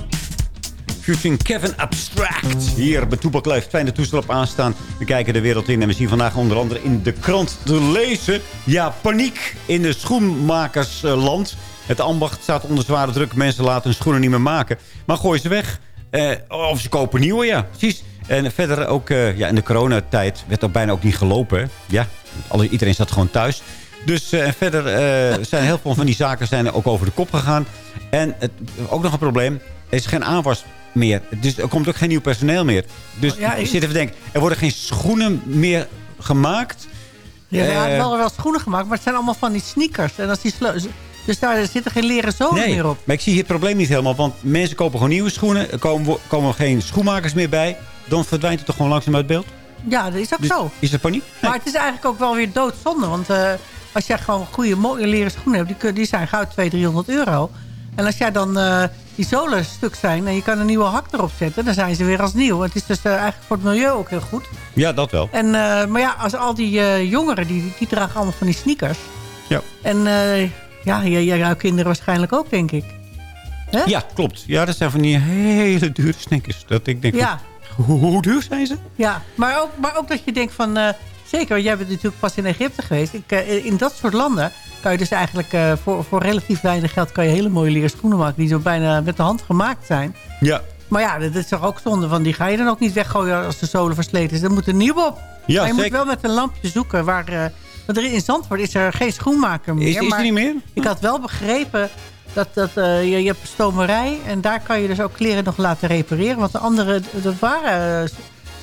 Featuring Kevin Abstract. Hier bij Toepak Leeft. Fijne toestel op aanstaan. We kijken de wereld in. En we zien vandaag onder andere in de krant te lezen. Ja, paniek in de schoenmakersland. Het ambacht staat onder zware druk. Mensen laten hun schoenen niet meer maken. Maar gooien ze weg. Eh, of ze kopen nieuwe, ja. Precies. En verder ook eh, ja, in de coronatijd werd er bijna ook niet gelopen. hè. Ja, iedereen zat gewoon thuis. Dus eh, verder eh, zijn heel veel van die zaken zijn ook over de kop gegaan. En het, ook nog een probleem. Er is geen aanwas meer. Dus er komt ook geen nieuw personeel meer. Dus Ja, ik zit even te denken. Er worden geen schoenen meer gemaakt. Ja, er Eh, waren wel, wel schoenen gemaakt, maar het zijn allemaal van die sneakers. En als die dus daar zitten geen leren zolen Nee, meer op. maar ik zie hier het probleem niet helemaal. Want mensen kopen gewoon nieuwe schoenen. Er komen, komen geen schoenmakers meer bij. Dan verdwijnt het toch gewoon langzaam uit beeld? Ja, dat is ook Dus zo. Is er paniek? Maar het is eigenlijk ook wel weer doodzonde. Want als jij gewoon goede mooie leren schoenen hebt, die, die zijn gauw 200, 300 euro. En als jij dan eh, die zolen stuk zijn en je kan een nieuwe hak erop zetten, dan zijn ze weer als nieuw. Het is dus eh, eigenlijk voor het milieu ook heel goed. Ja, dat wel. En, eh, maar ja, als al die jongeren, die, die dragen allemaal van die sneakers. Ja. En ja, jouw kinderen waarschijnlijk ook, denk ik. Hè? Ja, klopt. Ja, dat zijn van die hele dure sneakers. Dat ik denk, Ja. hoe, hoe duur zijn ze? Ja, maar ook, maar ook dat je denkt van... zeker, want jij bent natuurlijk pas in Egypte geweest. Ik, eh, in dat soort landen kan je dus eigenlijk eh, voor, voor relatief weinig geld... kan je hele mooie leren schoenen maken die zo bijna met de hand gemaakt zijn. Ja. Maar ja, dat is toch ook zonde, van die ga je dan ook niet weggooien als de zolen versleten is. Er moet een nieuwe op. Ja, maar je moet wel met een lampje zoeken waar... eh, want er in Zandvoort is er geen schoenmaker meer. Is- is er niet meer? Ik had wel begrepen dat, dat je, je hebt een stomerij... en daar kan je dus ook kleren nog laten repareren. Want de andere, dat waren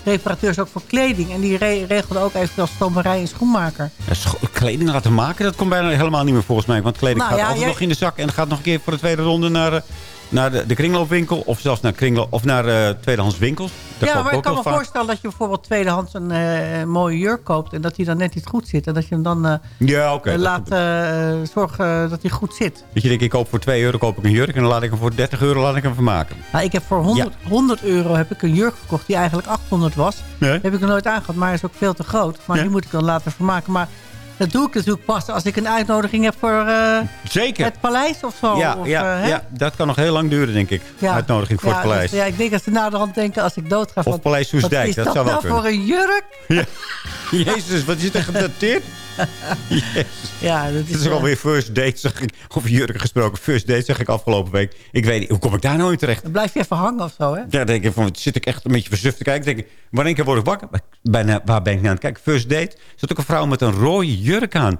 reparateurs ook voor kleding. En die re regelden ook eventueel stomerij en schoenmaker. Ja, scho- kleding laten maken, dat komt bijna helemaal niet meer volgens mij. Want kleding Nou gaat ja, altijd jij- nog in de zak. En gaat nog een keer voor de tweede ronde naar, eh, naar de, de kringloopwinkel. Of zelfs naar, kringloop, of naar eh, tweedehands winkels. Daar ja, maar ik kan me vaak. voorstellen dat je bijvoorbeeld tweedehands een eh, mooie jurk koopt... en dat die dan net niet goed zit. En dat je hem dan eh, Ja, oké. dat laat zorgen dat hij goed zit. Dat je denkt, ik koop voor 2 euro koop ik een jurk. En dan laat ik hem voor 30 euro laat ik hem vermaken. Nou, ik heb voor 100, 100 euro heb ik een jurk gekocht die eigenlijk 800 was. Nee. Heb ik er nooit aangehad, maar hij is ook veel te groot. Maar die moet ik dan laten vermaken. Maar dat doe ik natuurlijk pas als ik een uitnodiging heb voor eh, Zeker. het paleis of zo. ja, of, ja, eh, ja, dat kan nog heel lang duren, denk ik. Uitnodiging voor Ja, het paleis. dus, ja, ik denk dat ze na de hand denken als ik dood ga. Of van, Paleis Soesdijk, dat dat, zou wel nou kunnen. voor een jurk? Ja. Jezus, wat is het gedateerd? Jezus. Ja, dat Het is, is ook alweer first date, zeg ik. Over jurken gesproken. First date, zeg ik afgelopen week. Ik weet niet, hoe kom ik daar nou in terecht? Dan blijf je even hangen of zo, hè? Ja, denk ik van, zit ik echt een beetje versuft te kijken. Denk ik, wanneer een keer word ik wakker? Bijna, waar ben ik nou aan het kijken? First date. Zat ook een vrouw met een rode jurk aan.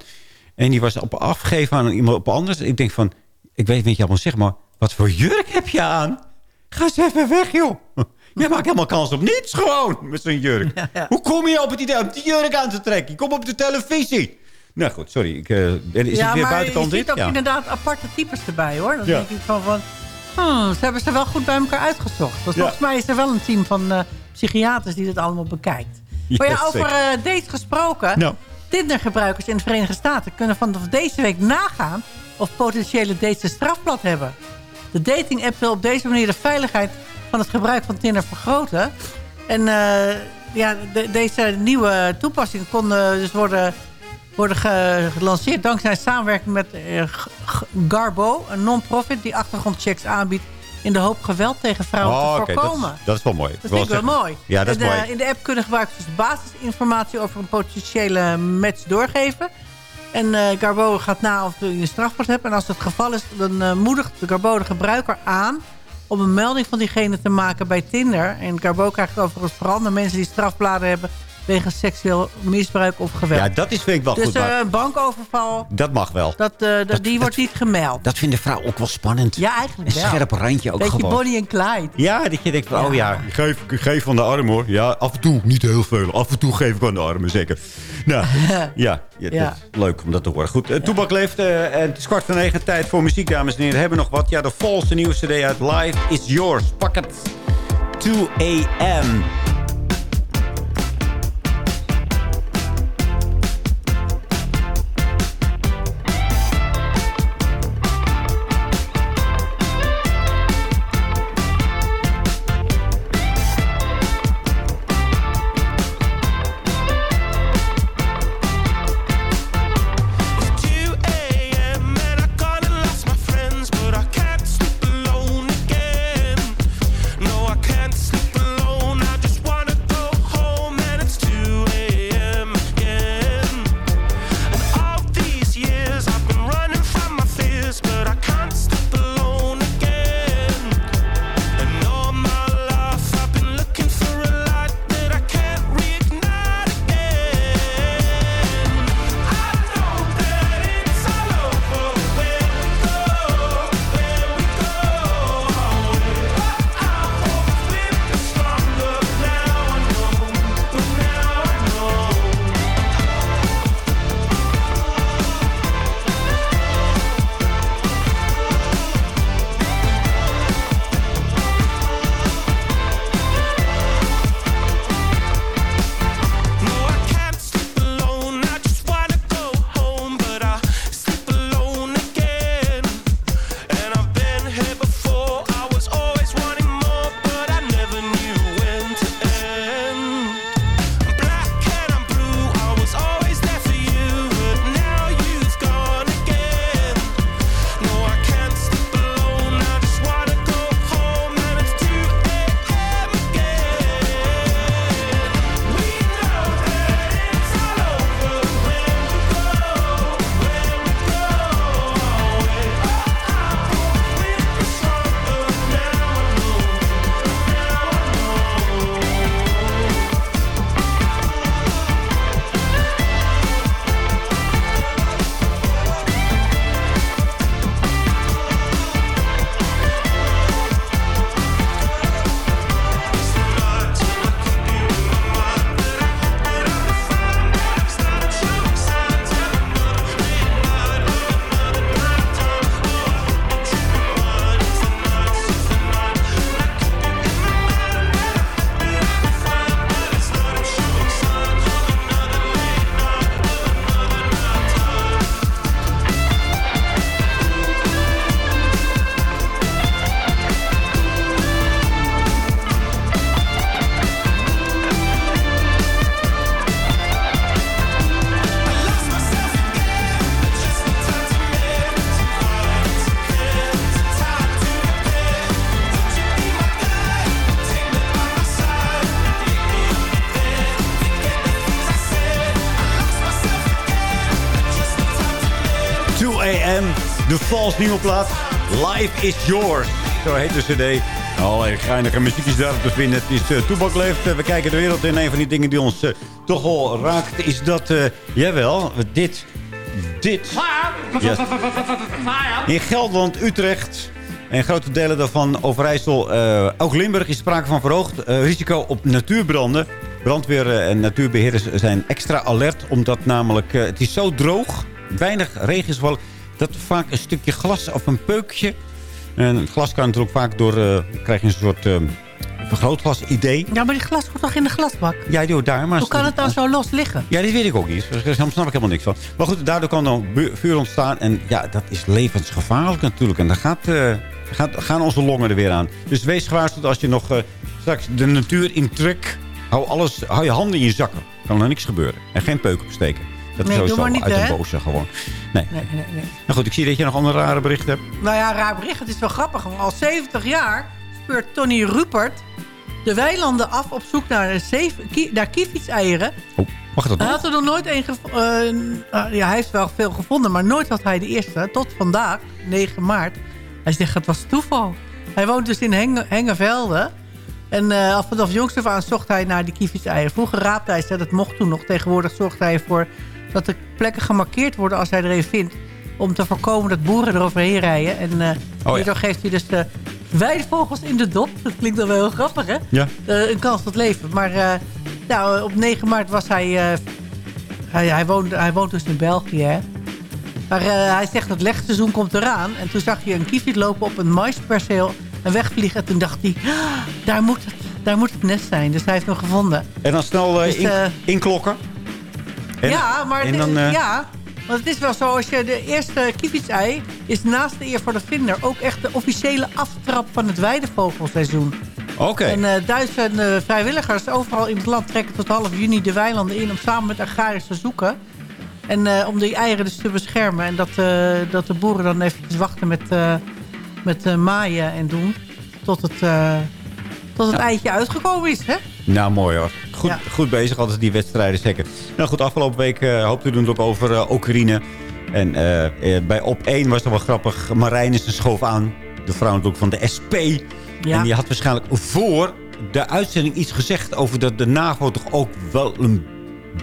En die was op afgegeven aan iemand op anders. Ik denk van, ik weet niet wat je allemaal zegt, maar wat voor jurk heb je aan? Ga eens even weg, joh. Jij maakt helemaal kans op niets gewoon met zo'n jurk. Hoe kom je op het idee om die jurk aan te trekken? Je komt op de televisie. Nou goed, sorry. Ik, eh, is het ja, weer maar buitenkant je ziet dit? ook inderdaad aparte types erbij, hoor. Dan Ja. denk ik van, van hmm, ze hebben ze wel goed bij elkaar uitgezocht. Ja. volgens mij is er wel een team van eh, psychiaters die dit allemaal bekijkt. Ja, maar ja, over zeker. eh dates gesproken. Nou. Tinder-gebruikers in de Verenigde Staten kunnen vanaf deze week nagaan... of potentiële dates een strafblad hebben. De dating-app wil op deze manier de veiligheid van het gebruik van Tinder vergroten. En eh, ja, de- deze nieuwe toepassing kon eh, dus worden, worden ge- gelanceerd... dankzij samenwerking met eh, Garbo, een non-profit... die achtergrondchecks aanbiedt in de hoop geweld tegen vrouwen Oh, te dat, voorkomen. is- dat is wel mooi. Dat vind ik wel mooi. Ja, dat is En, mooi. In de app kunnen gebruikers dus basisinformatie over een potentiële match doorgeven. En Garbo gaat na of je een strafbord hebt. En als het geval is, dan moedigt de Garbo de gebruiker aan... om een melding van diegene te maken bij Tinder. En Garbo krijgt overigens vooral mensen die strafbladen hebben... wegens seksueel misbruik of geweld. Ja, dat is, vind ik wel dus goed. maar een bankoverval, dat mag wel. dat, eh, dat, die wordt niet gemeld. Dat vindt de vrouw ook wel spannend. Ja, eigenlijk Een wel. scherp randje ook Beetje gewoon. Bonnie en Clyde. Ja, dat je denkt van, oh ja, geef, geef van de arm hoor. Ja, af en toe, niet heel veel. Af en toe geef ik aan de armen, zeker. Nou, ja, ja, Ja. leuk om dat te horen. Goed, eh, Toebak leeft eh, en het is kwart van negen. Tijd voor muziek, dames en heren. Hebben we nog wat? Ja, de volste nieuwe cd uit Live is Yours. Pak het. 2 a.m. De vals nieuwe plaat. Life is yours. Zo heet de cd. Allerlei geinige muziekjes daarop te vinden. Het is uh, we kijken de wereld in. Een van die dingen die ons eh, toch wel raakt is dat... jawel, dit... Dit... In Gelderland, Utrecht en grote delen daarvan Overijssel, ook Limburg is sprake van verhoogd risico op natuurbranden. Brandweer en natuurbeheerders zijn extra alert, omdat namelijk het is zo droog, weinig regen is gevallen, dat vaak een stukje glas of een peukje... En het glas kan natuurlijk vaak door... eh krijg je een soort eh, vergrootglas idee. Ja, maar die glas wordt toch in de glasbak? Ja, joh, daar. Maar Hoe kan het dan zo los liggen? Ja, dit weet ik ook niet. Daar snap ik helemaal niks van. Maar goed, daardoor kan dan vuur ontstaan. En ja, dat is levensgevaarlijk natuurlijk. En daar gaat, eh, gaan, gaan onze longen er weer aan. Dus wees gewaarschuwd als je nog straks de natuur in trek... Hou, alles, hou je handen in je zakken. Kan er niks gebeuren. En geen peuk opsteken. Dat Nee, is doe maar niet, uit de boze gewoon. Nee. Nee, nee, nee. Nou goed, ik zie dat je nog andere rare berichten hebt. Nou ja, raar bericht. Het is wel grappig. want Al 70 jaar speurt Tony Rupert de weilanden af op zoek naar, zeven, kie- naar kievietseieren. Oh, mag dat Hij nog? had er nog nooit een gevonden. ja, hij heeft wel veel gevonden, maar nooit had hij de eerste. Tot vandaag, 9 maart. Hij zegt, het was toeval. Hij woont dus in Henge, Hengevelde. En eh, al vanaf jongs af aan zocht hij naar die kievitseieren. Vroeger raapte hij ze, dat mocht toen nog. Tegenwoordig zorgt hij ervoor dat de plekken gemarkeerd worden als hij er een vindt. Om te voorkomen dat boeren eroverheen rijden. En ja. hierdoor geeft hij dus de weidevogels in de dop. Dat klinkt dan wel heel grappig, hè? Ja. Eh, een kans tot leven. Maar eh, nou, op 9 maart was hij... hij, hij, woont, hij woont dus in België, hè? Maar hij zegt dat het legseizoen komt eraan. En toen zag hij een kievit lopen op een maisperceel en wegvliegen. En toen dacht hij, "Ah, daar moet het, daar moet het nest zijn. Dus hij heeft hem gevonden. En dan snel Dus, in- inklokken. En- ja, maar en het, dan, eh, ja, want het is wel zo, als je de eerste kievitsei is naast de eer voor de vinder ook echt de officiële aftrap van het weidevogelseizoen. Oké. En eh, duizenden vrijwilligers overal in het land trekken tot half juni de weilanden in om samen met agrariërs te zoeken. En eh, om die eieren dus te beschermen. En dat, eh, dat de boeren dan eventjes wachten met, eh, met eh, maaien en doen. Tot het, eh, tot het eitje uitgekomen is, hè? Nou, mooi hoor. Goed, Ja. goed bezig, altijd die wedstrijden zeker. Nou goed, afgelopen week uh, hoopten we het ook over eh, Oekraïne. En eh, eh, bij op 1 was het wel grappig. Marijnissen schoof aan. De vrouw natuurlijk van de SP. Ja. En die had waarschijnlijk voor de uitzending iets gezegd... over dat de NAVO toch ook wel een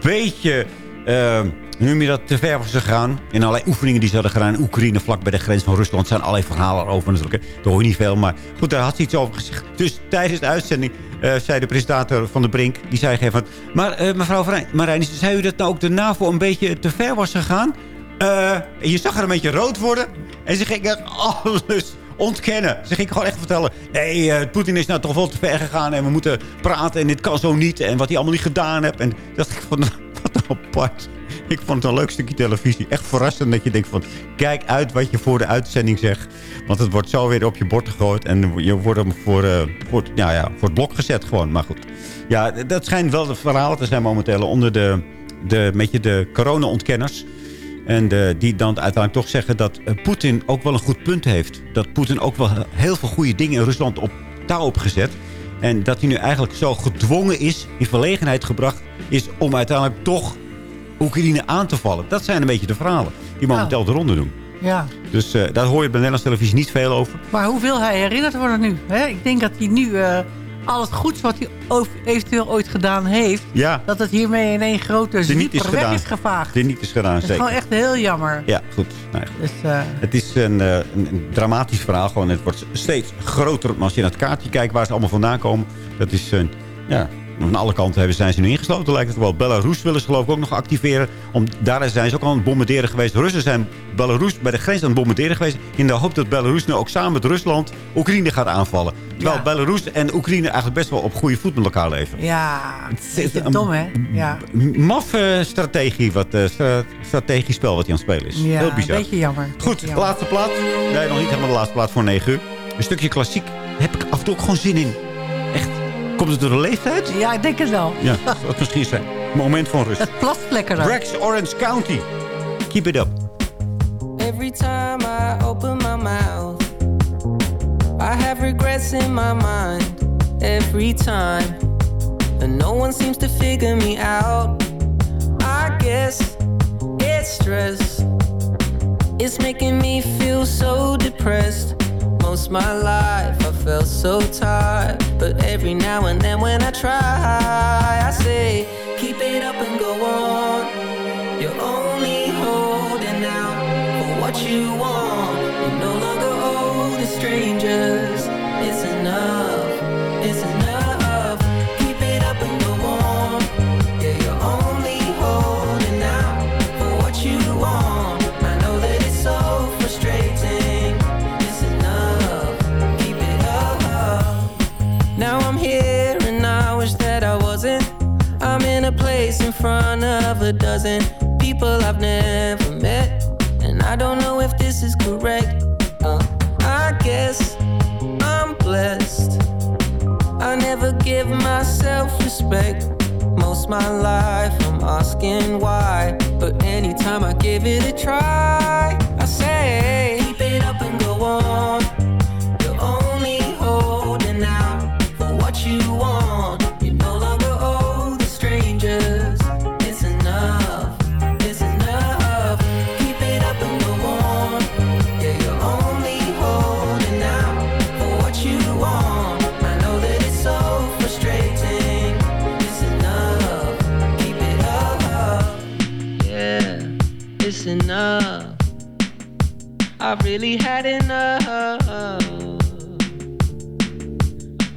beetje... eh, hoe noem je dat, te ver was gegaan. In allerlei oefeningen die ze hadden gedaan in Oekraïne... vlak bij de grens van Rusland. zijn allerlei verhalen over natuurlijk. Daar hoor je niet veel, maar goed, daar had ze iets over gezegd. Dus tijdens de uitzending eh, zei de presentator van de Brink... die zei even van... Maar eh, mevrouw Marijn, zei u dat nou ook de NAVO een beetje te ver was gegaan? Eh, je zag haar een beetje rood worden. En ze ging alles ontkennen. Ze ging gewoon echt vertellen... nee, eh, Poetin is nou toch wel te ver gegaan... en we moeten praten en dit kan zo niet... en wat hij allemaal niet gedaan heeft. En dacht ik van, Ik vond het een leuk stukje televisie. Echt verrassend dat je denkt van... kijk uit wat je voor de uitzending zegt. Want het wordt zo weer op je bord gegooid... en je wordt hem voor, eh, voor, ja, ja, voor het blok gezet gewoon. Maar goed. Ja, dat schijnt wel de verhalen te zijn momenteel... onder de, de, met je de corona-ontkenners... En de, die dan uiteindelijk toch zeggen dat eh, Poetin ook wel een goed punt heeft. Dat Poetin ook wel heel veel goede dingen in Rusland op touw opgezet. En dat hij nu eigenlijk zo gedwongen is, in verlegenheid gebracht... is om uiteindelijk toch Oekraïne aan te vallen. Dat zijn een beetje de verhalen die momenteel de ronde doen. Ja. Dus eh, daar hoor je bij Nederlandse televisie niet veel over. Maar hoe wil hij herinnerd worden nu? Hè? Ik denk dat hij nu al het goeds wat hij eventueel ooit gedaan heeft... Ja, dat het hiermee in één grote er zwieper weg is gevaagd. Er niet is gedaan, Dat is zeker. gewoon echt heel jammer. Ja, goed. Nou Dus, eh, Het is een, een, een dramatisch verhaal. Gewoon. Het wordt steeds groter. Maar als je naar het kaartje kijkt waar ze allemaal vandaan komen... dat is... een ja, van alle kanten hebben, zijn ze nu ingesloten, lijkt het wel. Belarus willen ze geloof ik ook nog activeren. Om, daar zijn ze ook al aan het bombarderen geweest. De Russen zijn Belarus bij de grens aan het bombarderen geweest... in de hoop dat Belarus nu ook samen met Rusland Oekraïne gaat aanvallen. Terwijl Ja. Belarus en Oekraïne eigenlijk best wel op goede voet met elkaar leven. ja, het is een- dom, hè? Ja, Maffe strategie, wat, eh, stra- strategisch spel wat hij aan het spelen is. ja Heel een bizar. beetje jammer. Goed, Beetje jammer. laatste plaat. Nee, nog niet helemaal de laatste plaat voor 9 uur. Een stukje klassiek heb ik af en toe ook gewoon zin in. Echt. Komt het door de leeftijd? Ja, ik denk het wel. Ja, dat misschien zijn. Moment van rust. Het plast lekkerder. Rex Orange County. Keep it up. Every time I open my mouth, I have regrets in my mind. Every time, and no one seems to figure me out. I guess it's stress. It's making me feel so depressed. Most my life I felt so tired, but every now and then when I try, I say, keep it up and go on. You're only holding out for what you want. You're no longer owe the strangers. Front of a dozen people I've never met. And I don't know if this is correct. Uh, I guess I'm blessed. I never give myself respect. Most my life I'm asking why. But anytime I give it a try, enough. I've really had enough.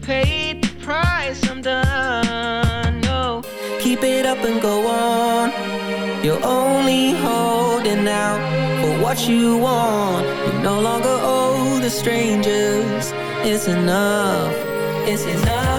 Paid the price, I'm done. No, keep it up and go on. You're only holding out for what you want. You no longer owe the strangers. It's enough. It's enough.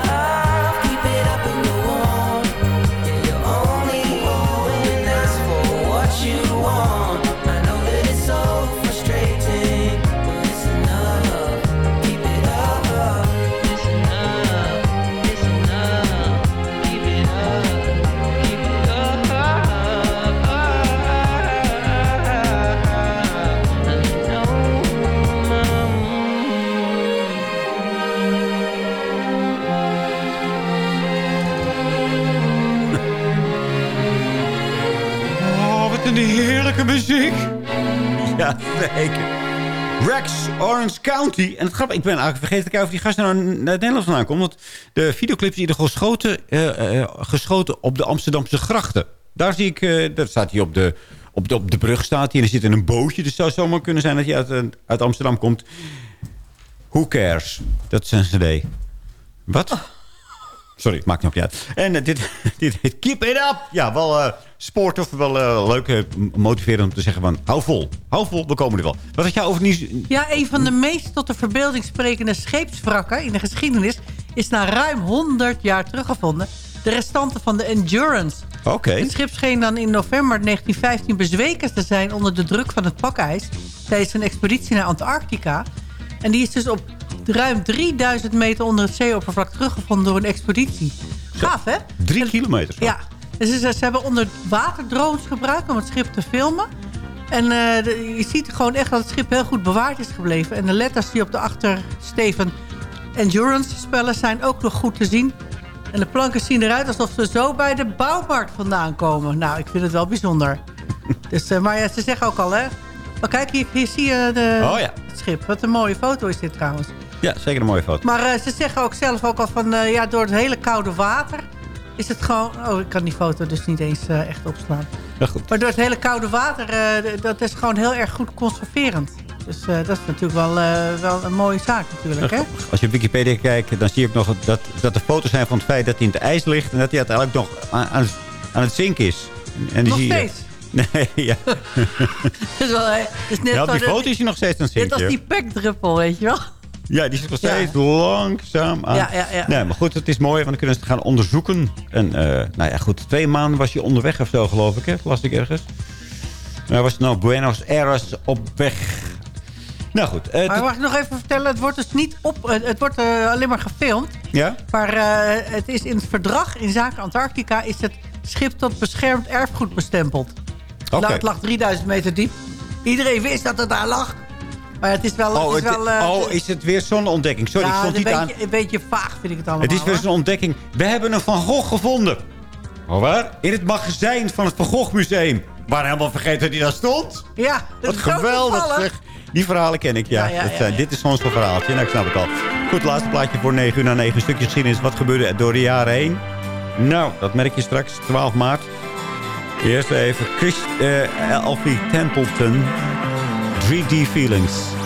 Ja. Rex, Orange County. En het grappig, ik ben eigenlijk vergeten te kijken of die gast nou naar het Nederlands vandaan komt. Want de videoclip is ieder geschoten, eh, eh, geschoten op de Amsterdamse grachten. Daar zie ik, eh daar staat hij op de, op, de, op de brug staat hij en er zit in een bootje. Dus het zou zomaar kunnen zijn dat hij uit, uit Amsterdam komt. Who cares? Dat is een cd. Wat? Sorry, maakt niet op je uit. En eh, dit, dit heet Keep It Up. Ja, wel eh sport of wel eh, leuk, motiverend om te zeggen van... hou vol, hou vol, we komen er wel. Wat had jij over nieuws? Ja, een van de meest tot de verbeelding sprekende scheepswrakken in de geschiedenis... is na ruim 100 jaar teruggevonden. De restanten van de Endurance. Oké. Het schip scheen dan in november 1915 bezweken te zijn onder de druk van het pakijs... tijdens een expeditie naar Antarctica. En die is dus op ruim 3000 meter onder het zeeoppervlak teruggevonden door een expeditie. Gaaf, hè? Drie kilometer. Ja, dus ze, ze hebben onder waterdrones gebruikt om het schip te filmen. En eh, de- je ziet gewoon echt dat het schip heel goed bewaard is gebleven. En de letters die op de achtersteven Endurance spellen zijn ook nog goed te zien. En de planken zien eruit alsof ze zo bij de bouwmarkt vandaan komen. Nou, ik vind het wel bijzonder. dus, eh, maar ja, ze zeggen ook al, hè. Maar kijk, hier, hier zie je de, Oh ja. het schip. Wat een mooie foto is dit trouwens. Ja, zeker een mooie foto. Maar eh, ze zeggen ook zelf ook al van... eh, ja, door het hele koude water is het gewoon... Oh, ik kan die foto dus niet eens eh, echt opslaan. Ja, goed. Maar door het hele koude water, eh, dat is gewoon heel erg goed conserverend. Dus dat is natuurlijk wel, wel een mooie zaak natuurlijk, hè? Als je op Wikipedia kijkt, dan zie je ook nog dat, dat er foto's zijn van het feit dat hij in het ijs ligt... en dat hij uiteindelijk nog aan, aan, aan het zinken is. En Nog zie je- steeds? Nee, ja. Dat is wel, is net ja, op zo die foto is hij nog steeds aan het Net zinken. als die pekdruppel, weet je wel? Ja, die zit nog Ja. steeds langzaam aan. Ja, ja, ja. Nee, maar goed, het is mooi, want dan kunnen ze het gaan onderzoeken. En eh, nou ja, goed, twee maanden was je onderweg of zo, geloof ik, hè? Las ik ergens. Nou, was het nou Buenos Aires op weg. Nou goed. eh, Maar mag ik nog even vertellen, het wordt dus niet op... eh, Het wordt alleen maar gefilmd. ja? Maar het is in het verdrag in zaken Antarctica... is het schip tot beschermd erfgoed bestempeld. Oké. Nou, het lag 3000 meter diep. Iedereen wist dat het daar lag. Maar het is wel... Oh, het is, het- wel eh, oh, is het weer zo'n ontdekking? Sorry, ja, ik stond niet aan... beetje, een beetje vaag vind ik het allemaal. Het is weer zo'n ontdekking. We hebben een Van Gogh gevonden. Oh, waar? In het magazijn van het Van Gogh Museum. Waar helemaal vergeten dat hij daar stond. Ja, dat Wat geweldig zeg. Die verhalen ken ik, ja. Ja, ja, Dat zijn. Dit is gewoon zo'n verhaaltje. Nou, ik snap het al. Goed, laatste plaatje voor 9 uur na 9. Een stukje geschiedenis. Wat gebeurde er door de jaren heen? Nou, dat merk je straks. 12 maart. Eerst even Chris, eh Alfie Templeton. 3D Feelings.